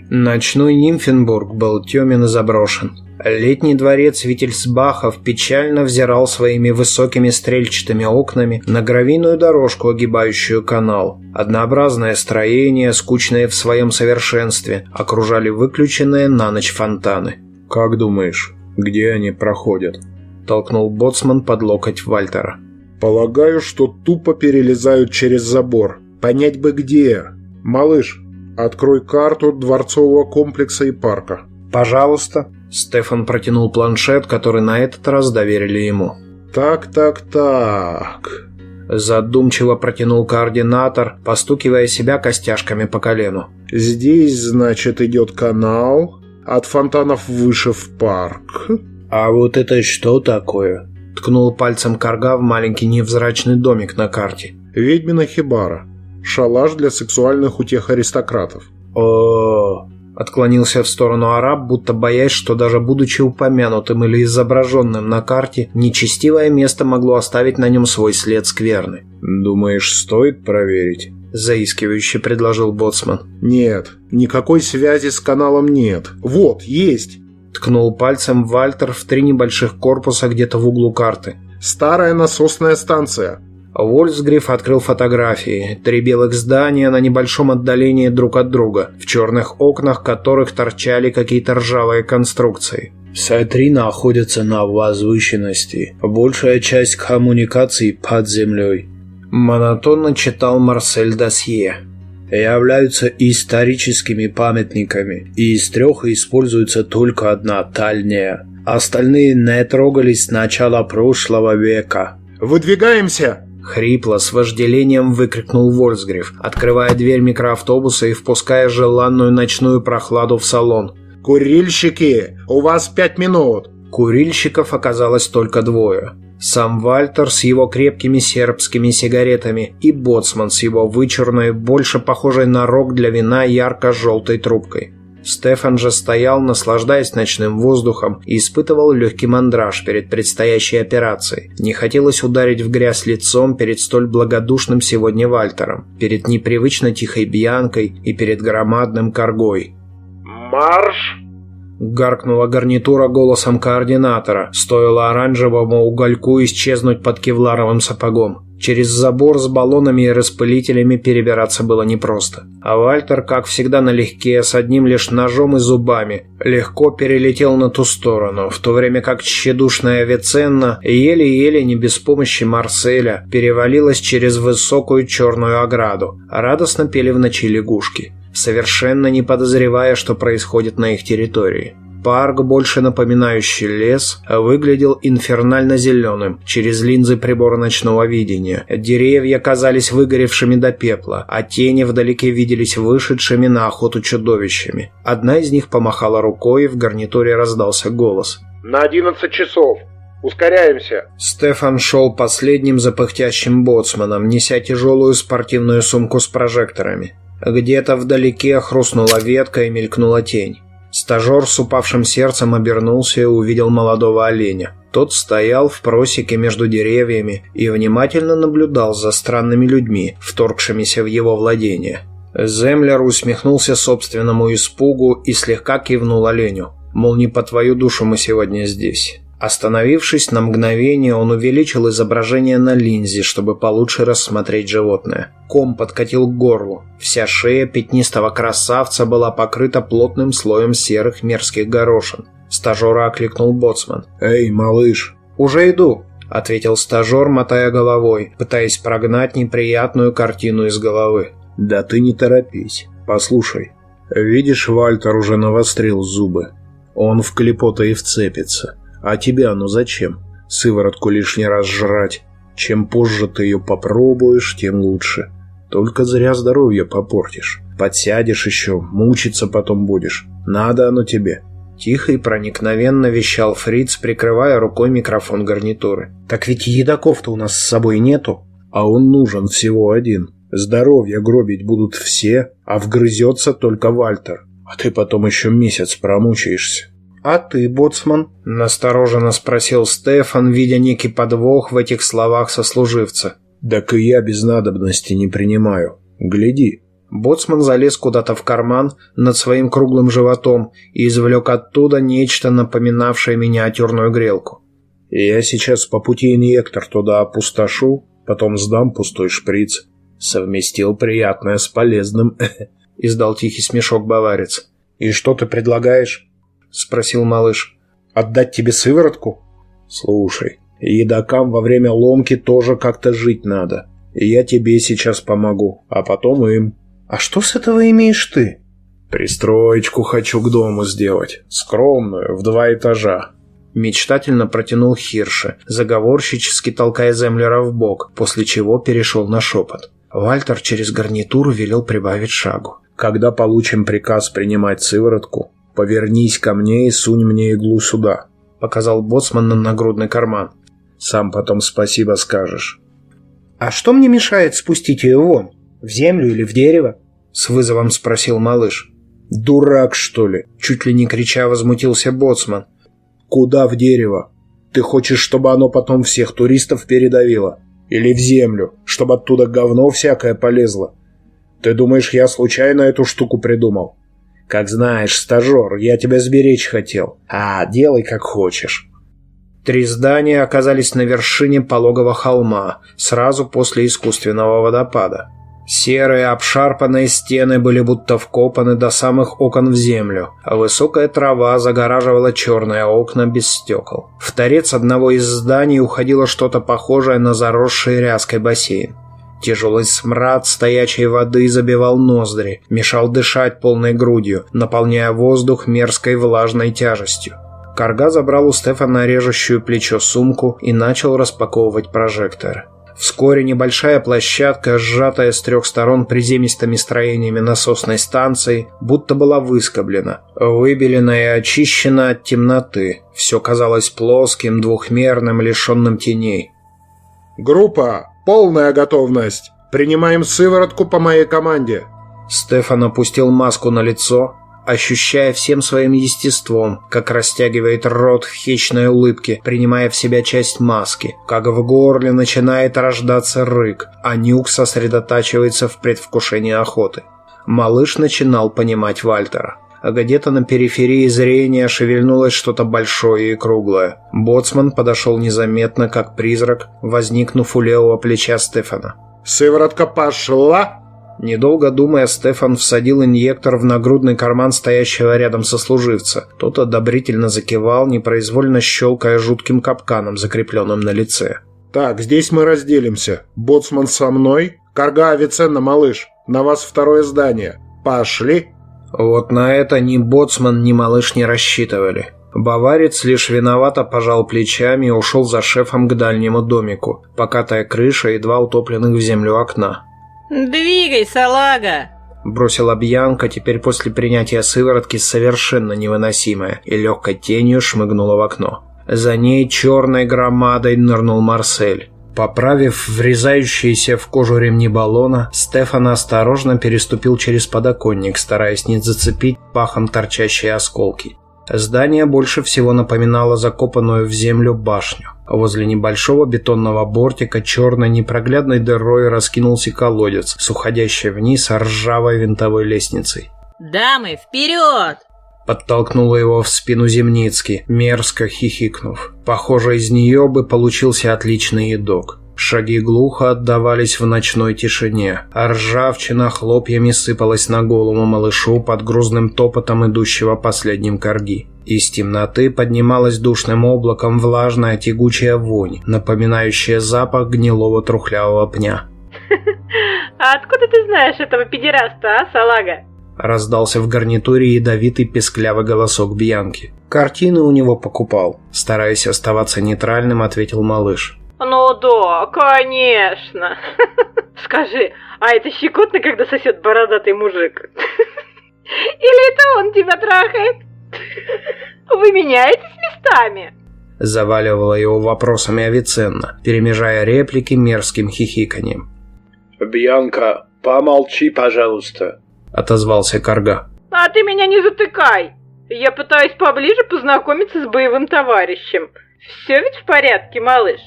Ночной Нимфенбург был темен и заброшен. Летний дворец Вительсбахов печально взирал своими высокими стрельчатыми окнами на гравийную дорожку, огибающую канал. Однообразное строение, скучное в своем совершенстве, окружали выключенные на ночь фонтаны. «Как думаешь, где они проходят?» – толкнул боцман под локоть Вальтера. «Полагаю, что тупо перелезают через забор. Понять бы где. Малыш, открой карту дворцового комплекса и парка». «Пожалуйста», Стефан протянул планшет, который на этот раз доверили ему. «Так, так, так...» Задумчиво протянул координатор, постукивая себя костяшками по колену. Здесь, значит, идет канал, от фонтанов выше в парк. А вот это что такое? Ткнул пальцем Карга в маленький невзрачный домик на карте. Ведьмина хибара. Шалаш для сексуальных утех аристократов. О, Отклонился в сторону араб, будто боясь, что даже будучи упомянутым или изображенным на карте, нечестивое место могло оставить на нем свой след скверны. «Думаешь, стоит проверить?» – заискивающе предложил Боцман. «Нет, никакой связи с каналом нет. Вот, есть!» Ткнул пальцем Вальтер в три небольших корпуса где-то в углу карты. «Старая насосная станция. Вольсгриф открыл фотографии. Три белых здания на небольшом отдалении друг от друга, в черных окнах которых торчали какие-то ржавые конструкции. Все три находятся на возвышенности. Большая часть коммуникаций под землей. Монотонно читал Марсель Досье. Являются историческими памятниками, и из трех используется только одна, тальная. Остальные не трогались с начала прошлого века. «Выдвигаемся!» Хрипло, с вожделением выкрикнул Вольсгриф, открывая дверь микроавтобуса и впуская желанную ночную прохладу в салон. «Курильщики, у вас пять минут!» Курильщиков оказалось только двое. Сам Вальтер с его крепкими сербскими сигаретами и боцман с его вычурной, больше похожей на рог для вина ярко-желтой трубкой. Стефан же стоял, наслаждаясь ночным воздухом и испытывал легкий мандраж перед предстоящей операцией. Не хотелось ударить в грязь лицом перед столь благодушным сегодня Вальтером, перед непривычно тихой Бьянкой и перед громадным Коргой. «Марш!» Гаркнула гарнитура голосом координатора, стоило оранжевому угольку исчезнуть под кевларовым сапогом. Через забор с баллонами и распылителями перебираться было непросто. А Вальтер, как всегда налегке, с одним лишь ножом и зубами, легко перелетел на ту сторону, в то время как тщедушная Авиценна, еле-еле не без помощи Марселя, перевалилась через высокую черную ограду, радостно пели в ночи лягушки, совершенно не подозревая, что происходит на их территории. Парк, больше напоминающий лес, выглядел инфернально зеленым через линзы прибора ночного видения. Деревья казались выгоревшими до пепла, а тени вдалеке виделись вышедшими на охоту чудовищами. Одна из них помахала рукой, и в гарнитуре раздался голос. «На одиннадцать часов! Ускоряемся!» Стефан шел последним запыхтящим боцманом, неся тяжелую спортивную сумку с прожекторами. Где-то вдалеке хрустнула ветка и мелькнула тень. Стажер с упавшим сердцем обернулся и увидел молодого оленя. Тот стоял в просеке между деревьями и внимательно наблюдал за странными людьми, вторгшимися в его владение. Землер усмехнулся собственному испугу и слегка кивнул оленю. Мол, не по твою душу мы сегодня здесь. Остановившись на мгновение, он увеличил изображение на линзе, чтобы получше рассмотреть животное. Ком подкатил к горлу. Вся шея пятнистого красавца была покрыта плотным слоем серых мерзких горошин. Стажера окликнул боцман. «Эй, малыш!» «Уже иду!» — ответил стажер, мотая головой, пытаясь прогнать неприятную картину из головы. «Да ты не торопись. Послушай. Видишь, Вальтер уже навострил зубы. Он в клепота и вцепится. А тебя ну зачем? Сыворотку лишний раз жрать. Чем позже ты ее попробуешь, тем лучше. Только зря здоровье попортишь. Подсядешь еще, мучиться потом будешь. Надо оно тебе. Тихо и проникновенно вещал Фриц, прикрывая рукой микрофон гарнитуры. «Так ведь едоков-то у нас с собой нету». «А он нужен всего один. Здоровье гробить будут все, а вгрызется только Вальтер. А ты потом еще месяц промучаешься». «А ты, боцман?» – настороженно спросил Стефан, видя некий подвох в этих словах сослуживца. «Так и я без надобности не принимаю. Гляди». Боцман залез куда-то в карман над своим круглым животом и извлек оттуда нечто напоминавшее миниатюрную грелку. «Я сейчас по пути инъектор туда опустошу, потом сдам пустой шприц. Совместил приятное с полезным», [laughs] – издал тихий смешок баварец. «И что ты предлагаешь?» — спросил малыш. «Отдать тебе сыворотку?» «Слушай, едокам во время ломки тоже как-то жить надо. И я тебе сейчас помогу, а потом им». «А что с этого имеешь ты?» «Пристроечку хочу к дому сделать. Скромную, в два этажа». Мечтательно протянул Хирше, заговорщически толкая Землера в бок, после чего перешел на шепот. Вальтер через гарнитуру велел прибавить шагу. «Когда получим приказ принимать сыворотку, повернись ко мне и сунь мне иглу сюда», — показал боцман на нагрудный карман. «Сам потом спасибо скажешь». «А что мне мешает спустить ее вон? В землю или в дерево?» — с вызовом спросил малыш. «Дурак, что ли?» — чуть ли не крича возмутился боцман. «Куда в дерево? Ты хочешь, чтобы оно потом всех туристов передавило? Или в землю, чтобы оттуда говно всякое полезло? Ты думаешь, я случайно эту штуку придумал? Как знаешь, стажер, я тебя сберечь хотел. А, делай как хочешь». Три здания оказались на вершине пологого холма, сразу после искусственного водопада. Серые обшарпанные стены были будто вкопаны до самых окон в землю, а высокая трава загораживала черные окна без стекол. В торец одного из зданий уходило что-то похожее на заросший ряской бассейн. Тяжелый смрад стоячей воды забивал ноздри, мешал дышать полной грудью, наполняя воздух мерзкой влажной тяжестью. Карга забрал у Стефана режущую плечо сумку и начал распаковывать прожектор. Вскоре небольшая площадка, сжатая с трех сторон приземистыми строениями насосной станции, будто была выскоблена, выбелена и очищена от темноты. Все казалось плоским, двухмерным, лишенным теней. «Группа, полная готовность! Принимаем сыворотку по моей команде!» Стефан опустил маску на лицо, ощущая всем своим естеством, как растягивает рот в хищной улыбке, принимая в себя часть маски, как в горле начинает рождаться рык, а нюк сосредотачивается в предвкушении охоты. Малыш начинал понимать Вальтера. А где-то на периферии зрения шевельнулось что-то большое и круглое. Боцман подошел незаметно, как призрак, возникнув у левого плеча Стефана. «Сыворотка пошла!» Недолго думая, Стефан всадил инъектор в нагрудный карман стоящего рядом сослуживца. Тот одобрительно закивал, непроизвольно щелкая жутким капканом, закрепленным на лице. «Так, здесь мы разделимся. Боцман со мной. Карга Авиценна, малыш. На вас второе здание. Пошли!» Вот на это ни боцман, ни малыш не рассчитывали. Баварец лишь виновато пожал плечами и ушел за шефом к дальнему домику, покатая крыша и два утопленных в землю окна. «Двигай, салага!» Бросила Бьянка, теперь после принятия сыворотки совершенно невыносимая, и легкой тенью шмыгнула в окно. За ней черной громадой нырнул Марсель. Поправив врезающиеся в кожу ремни баллона, Стефан осторожно переступил через подоконник, стараясь не зацепить пахом торчащие осколки. Здание больше всего напоминало закопанную в землю башню. Возле небольшого бетонного бортика черной непроглядной дырой раскинулся колодец с уходящей вниз ржавой винтовой лестницей. «Дамы, вперед!» Подтолкнула его в спину Земницкий, мерзко хихикнув. Похоже, из нее бы получился отличный едок. Шаги глухо отдавались в ночной тишине, а ржавчина хлопьями сыпалась на голову малышу под грузным топотом идущего последним корги. Из темноты поднималась душным облаком влажная тягучая вонь, напоминающая запах гнилого трухлявого пня. [laughs] «А откуда ты знаешь этого педераста, а, салага?» Раздался в гарнитуре ядовитый песклявый голосок Бьянки. «Картины у него покупал», стараясь оставаться нейтральным, ответил малыш. Ну да, конечно. [laughs] Скажи, а это щекотно, когда сосет бородатый мужик? [laughs] Или это он тебя трахает? [laughs] Вы меняетесь местами? Заваливала его вопросами Авиценна, перемежая реплики мерзким хихиканьем. «Бьянка, помолчи, пожалуйста», — отозвался Карга. «А ты меня не затыкай! Я пытаюсь поближе познакомиться с боевым товарищем. Все ведь в порядке, малыш?»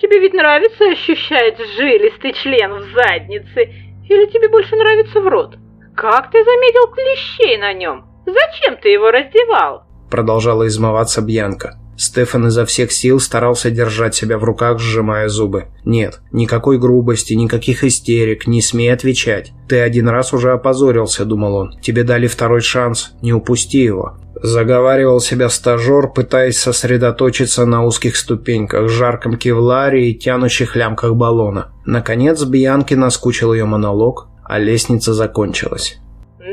Тебе ведь нравится ощущать жилистый член в заднице? Или тебе больше нравится в рот? Как ты заметил клещей на нем? Зачем ты его раздевал?» Продолжала измываться Бьянка. Стефан изо всех сил старался держать себя в руках, сжимая зубы. «Нет, никакой грубости, никаких истерик, не смей отвечать. Ты один раз уже опозорился», — думал он. «Тебе дали второй шанс, не упусти его». Заговаривал себя стажер, пытаясь сосредоточиться на узких ступеньках, жарком кевларе и тянущих лямках баллона. Наконец Бьянке наскучил ее монолог, а лестница закончилась.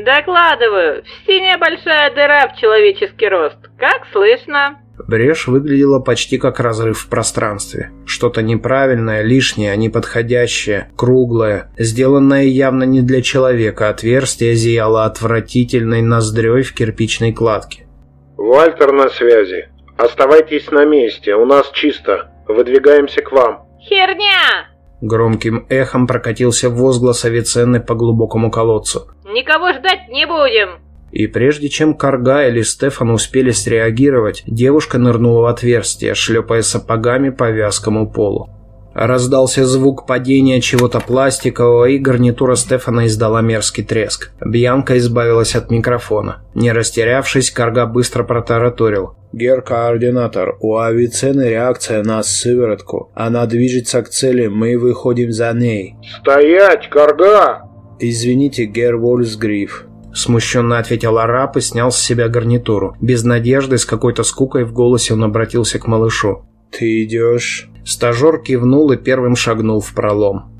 Докладываю, в стене большая дыра в человеческий рост. Как слышно? Брешь выглядела почти как разрыв в пространстве. Что-то неправильное, лишнее, неподходящее, круглое, сделанное явно не для человека. Отверстие зияло отвратительной ноздрёй в кирпичной кладке. «Вальтер на связи. Оставайтесь на месте, у нас чисто. Выдвигаемся к вам». Херня! Громким эхом прокатился возглас Авиценны по глубокому колодцу. Никого ждать не будем. И прежде чем Карга или Стефан успели среагировать, девушка нырнула в отверстие, шлепая сапогами по вязкому полу. Раздался звук падения чего-то пластикового, и гарнитура Стефана издала мерзкий треск. Бьянка избавилась от микрофона. Не растерявшись, Карга быстро протараторил. «Гер-координатор, у Авиценны реакция на сыворотку. Она движется к цели, мы выходим за ней». «Стоять, Карга!» «Извините, Гер Вольсгриф». Смущенно ответил араб и снял с себя гарнитуру. Без надежды, с какой-то скукой в голосе он обратился к малышу. «Ты идешь?» Стажер кивнул и первым шагнул в пролом.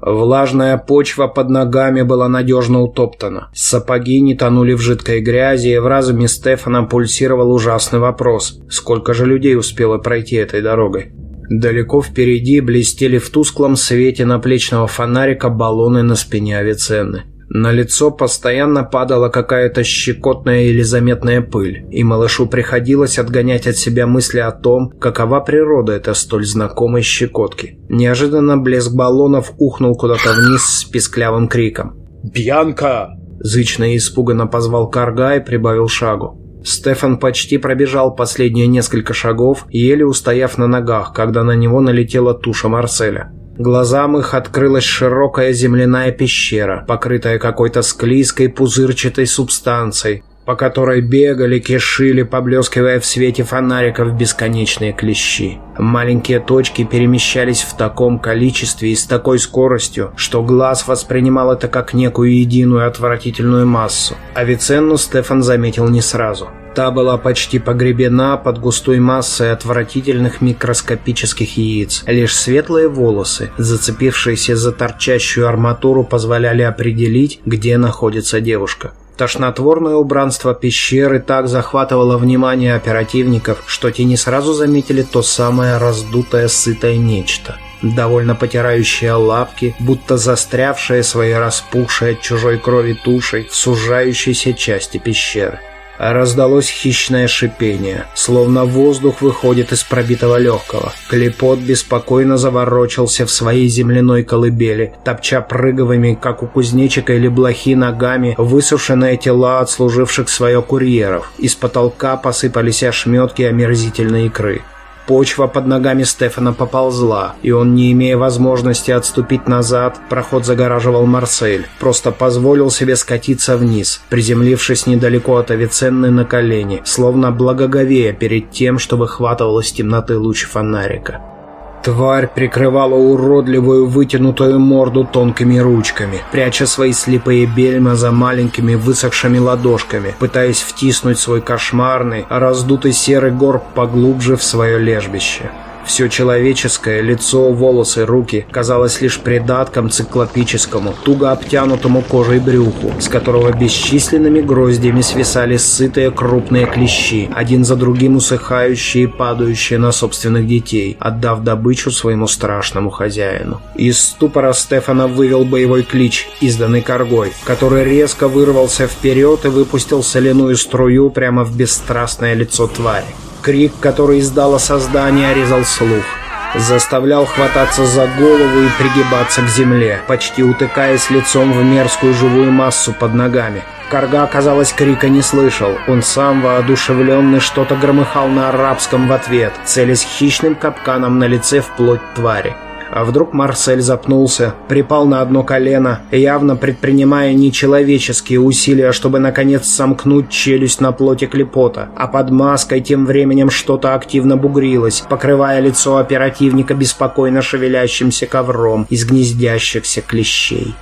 Влажная почва под ногами была надежно утоптана. Сапоги не тонули в жидкой грязи, и в разуме Стефана пульсировал ужасный вопрос. Сколько же людей успело пройти этой дорогой? Далеко впереди блестели в тусклом свете наплечного фонарика баллоны на спине Авиценны. На лицо постоянно падала какая-то щекотная или заметная пыль, и малышу приходилось отгонять от себя мысли о том, какова природа этой столь знакомой щекотки. Неожиданно блеск баллонов ухнул куда-то вниз с писклявым криком. «Бьянка!» Зычно и испуганно позвал Карга и прибавил шагу. Стефан почти пробежал последние несколько шагов, еле устояв на ногах, когда на него налетела туша Марселя. Глазам их открылась широкая земляная пещера, покрытая какой-то склизкой пузырчатой субстанцией, по которой бегали, кишили, поблескивая в свете фонариков бесконечные клещи. Маленькие точки перемещались в таком количестве и с такой скоростью, что глаз воспринимал это как некую единую отвратительную массу. Авиценну Стефан заметил не сразу. Та была почти погребена под густой массой отвратительных микроскопических яиц. Лишь светлые волосы, зацепившиеся за торчащую арматуру, позволяли определить, где находится девушка. Тошнотворное убранство пещеры так захватывало внимание оперативников, что те не сразу заметили то самое раздутое сытое нечто довольно потирающее лапки, будто застрявшее своей распухшей от чужой крови тушей в сужающейся части пещеры. Раздалось хищное шипение, словно воздух выходит из пробитого легкого. Клепот беспокойно заворочился в своей земляной колыбели, топча прыговыми, как у кузнечика или блохи, ногами высушенные тела отслуживших свое курьеров. Из потолка посыпались ошметки омерзительной икры. Почва под ногами Стефана поползла, и он, не имея возможности отступить назад, проход загораживал Марсель, просто позволил себе скатиться вниз, приземлившись недалеко от Авиценны на колени, словно благоговея перед тем, что выхватывал из темноты луч фонарика. Тварь прикрывала уродливую вытянутую морду тонкими ручками, пряча свои слепые бельма за маленькими высохшими ладошками, пытаясь втиснуть свой кошмарный, раздутый серый горб поглубже в свое лежбище. Все человеческое, лицо, волосы, руки, казалось лишь придатком циклопическому, туго обтянутому кожей брюху, с которого бесчисленными гроздями свисали сытые крупные клещи, один за другим усыхающие и падающие на собственных детей, отдав добычу своему страшному хозяину. Из ступора Стефана вывел боевой клич, изданный коргой, который резко вырвался вперед и выпустил соляную струю прямо в бесстрастное лицо твари. Крик, который издало создание, резал слух. Заставлял хвататься за голову и пригибаться к земле, почти утыкаясь лицом в мерзкую живую массу под ногами. Карга, казалось, крика не слышал. Он сам, воодушевленный, что-то громыхал на арабском в ответ, целясь хищным капканом на лице вплоть твари. А вдруг Марсель запнулся, припал на одно колено, явно предпринимая нечеловеческие усилия, чтобы наконец сомкнуть челюсть на плоти клепота, а под маской тем временем что-то активно бугрилось, покрывая лицо оперативника беспокойно шевелящимся ковром из гнездящихся клещей.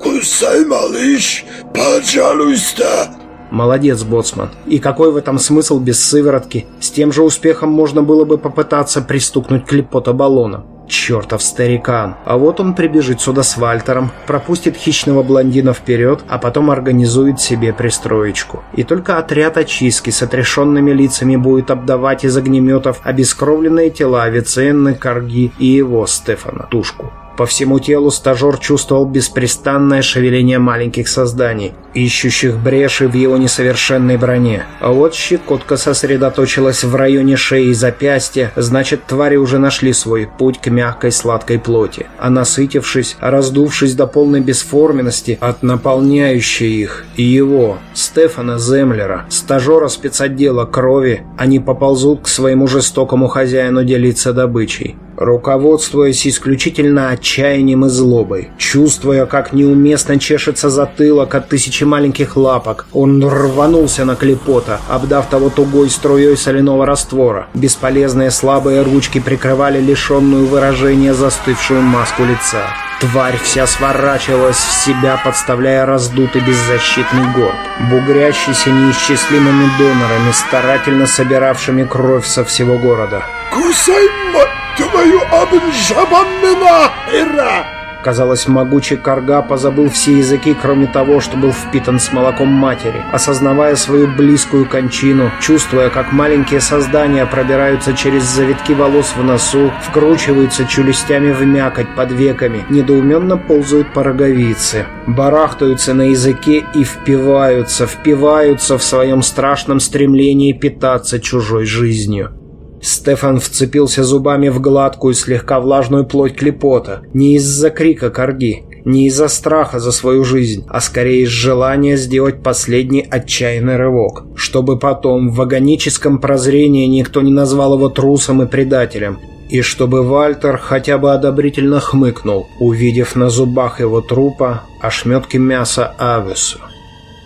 «Кусай, малыш, пожалуйста!» Молодец, боцман. И какой в этом смысл без сыворотки? С тем же успехом можно было бы попытаться пристукнуть клепота баллоном. Чертов старикан. А вот он прибежит сюда с Вальтером, пропустит хищного блондина вперед, а потом организует себе пристроечку. И только отряд очистки с отрешенными лицами будет обдавать из огнеметов обескровленные тела Авиценны, Карги и его, Стефана, тушку. По всему телу стажер чувствовал беспрестанное шевеление маленьких созданий, ищущих бреши в его несовершенной броне. А вот щекотка сосредоточилась в районе шеи и запястья, значит, твари уже нашли свой путь к мягкой сладкой плоти. А насытившись, раздувшись до полной бесформенности от наполняющей их и его, Стефана Землера, стажера спецотдела крови, они поползут к своему жестокому хозяину делиться добычей руководствуясь исключительно отчаянием и злобой. Чувствуя, как неуместно чешется затылок от тысячи маленьких лапок, он рванулся на клепота, обдав того тугой струей соляного раствора. Бесполезные слабые ручки прикрывали лишенную выражения застывшую маску лица. Тварь вся сворачивалась в себя, подставляя раздутый беззащитный горб, бугрящийся неисчислимыми донорами, старательно собиравшими кровь со всего города. «Кусай, мать твою, обнжабанная эра!» Казалось, могучий Карга позабыл все языки, кроме того, что был впитан с молоком матери, осознавая свою близкую кончину, чувствуя, как маленькие создания пробираются через завитки волос в носу, вкручиваются челюстями в мякоть под веками, недоуменно ползают по роговице, барахтаются на языке и впиваются, впиваются в своем страшном стремлении питаться чужой жизнью. Стефан вцепился зубами в гладкую, слегка влажную плоть клепота. Не из-за крика корги, не из-за страха за свою жизнь, а скорее из желания сделать последний отчаянный рывок. Чтобы потом в агоническом прозрении никто не назвал его трусом и предателем. И чтобы Вальтер хотя бы одобрительно хмыкнул, увидев на зубах его трупа ошметки мяса Авесу.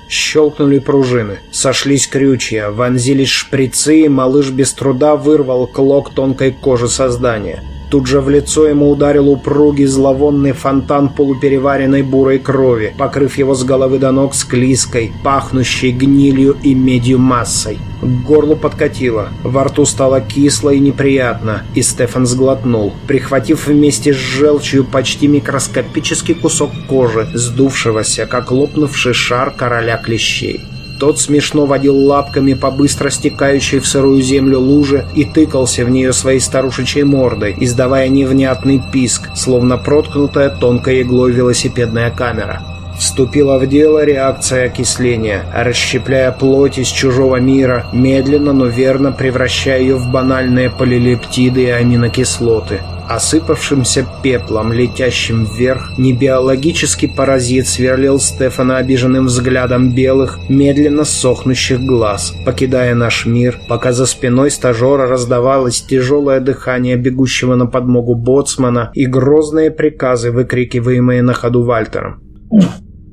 Щелкнули пружины, сошлись крючья, вонзились шприцы, и малыш без труда вырвал клок тонкой кожи создания. Тут же в лицо ему ударил упругий зловонный фонтан полупереваренной бурой крови, покрыв его с головы до ног склизкой, пахнущей гнилью и медью массой. К горлу подкатило, во рту стало кисло и неприятно, и Стефан сглотнул, прихватив вместе с желчью почти микроскопический кусок кожи, сдувшегося, как лопнувший шар короля клещей. Тот смешно водил лапками по быстро стекающей в сырую землю луже и тыкался в нее своей старушечьей мордой, издавая невнятный писк, словно проткнутая тонкой иглой велосипедная камера. Вступила в дело реакция окисления, расщепляя плоть из чужого мира, медленно, но верно превращая ее в банальные полилептиды и аминокислоты. Осыпавшимся пеплом, летящим вверх, небиологический паразит сверлил Стефана обиженным взглядом белых, медленно сохнущих глаз, покидая наш мир, пока за спиной стажера раздавалось тяжелое дыхание бегущего на подмогу боцмана и грозные приказы, выкрикиваемые на ходу Вальтером.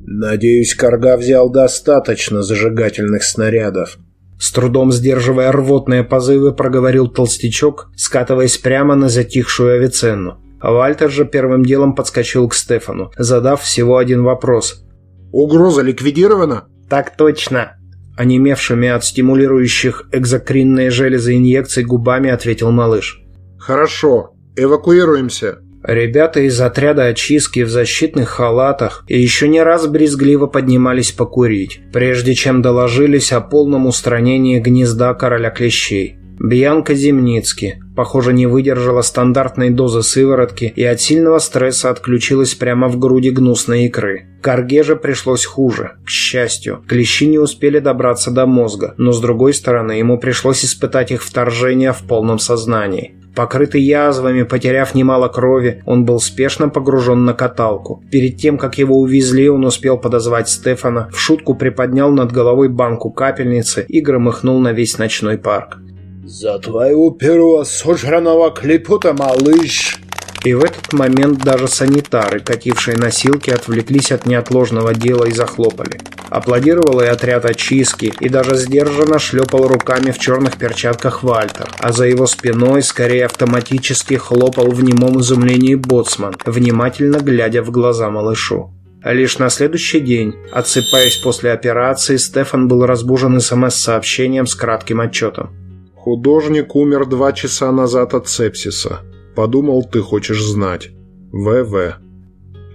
«Надеюсь, Карга взял достаточно зажигательных снарядов», с трудом сдерживая рвотные позывы, проговорил толстячок, скатываясь прямо на затихшую Авиценну. Вальтер же первым делом подскочил к Стефану, задав всего один вопрос. «Угроза ликвидирована?» «Так точно!» Онемевшими от стимулирующих экзокринные железы инъекций губами ответил малыш. «Хорошо. Эвакуируемся. Ребята из отряда очистки в защитных халатах еще не раз брезгливо поднимались покурить, прежде чем доложились о полном устранении гнезда короля клещей. Бьянка Земницки, похоже, не выдержала стандартной дозы сыворотки и от сильного стресса отключилась прямо в груди гнусной икры. Карге же пришлось хуже. К счастью, клещи не успели добраться до мозга, но с другой стороны, ему пришлось испытать их вторжение в полном сознании. Покрытый язвами, потеряв немало крови, он был спешно погружен на каталку. Перед тем, как его увезли, он успел подозвать Стефана, в шутку приподнял над головой банку капельницы и громыхнул на весь ночной парк. «За твоего первого сожранного клепота, малыш!» И в этот момент даже санитары, катившие носилки, отвлеклись от неотложного дела и захлопали. Аплодировал и отряд очистки, и даже сдержанно шлепал руками в черных перчатках Вальтер, а за его спиной скорее автоматически хлопал в немом изумлении боцман, внимательно глядя в глаза малышу. Лишь на следующий день, отсыпаясь после операции, Стефан был разбужен СМС-сообщением с кратким отчетом. Художник умер два часа назад от сепсиса. Подумал, ты хочешь знать. ВВ.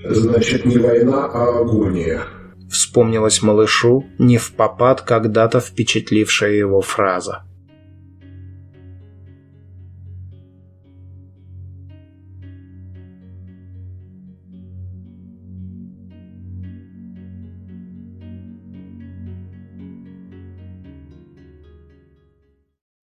Значит, не война, а агония. Вспомнилась малышу не в попад когда-то впечатлившая его фраза.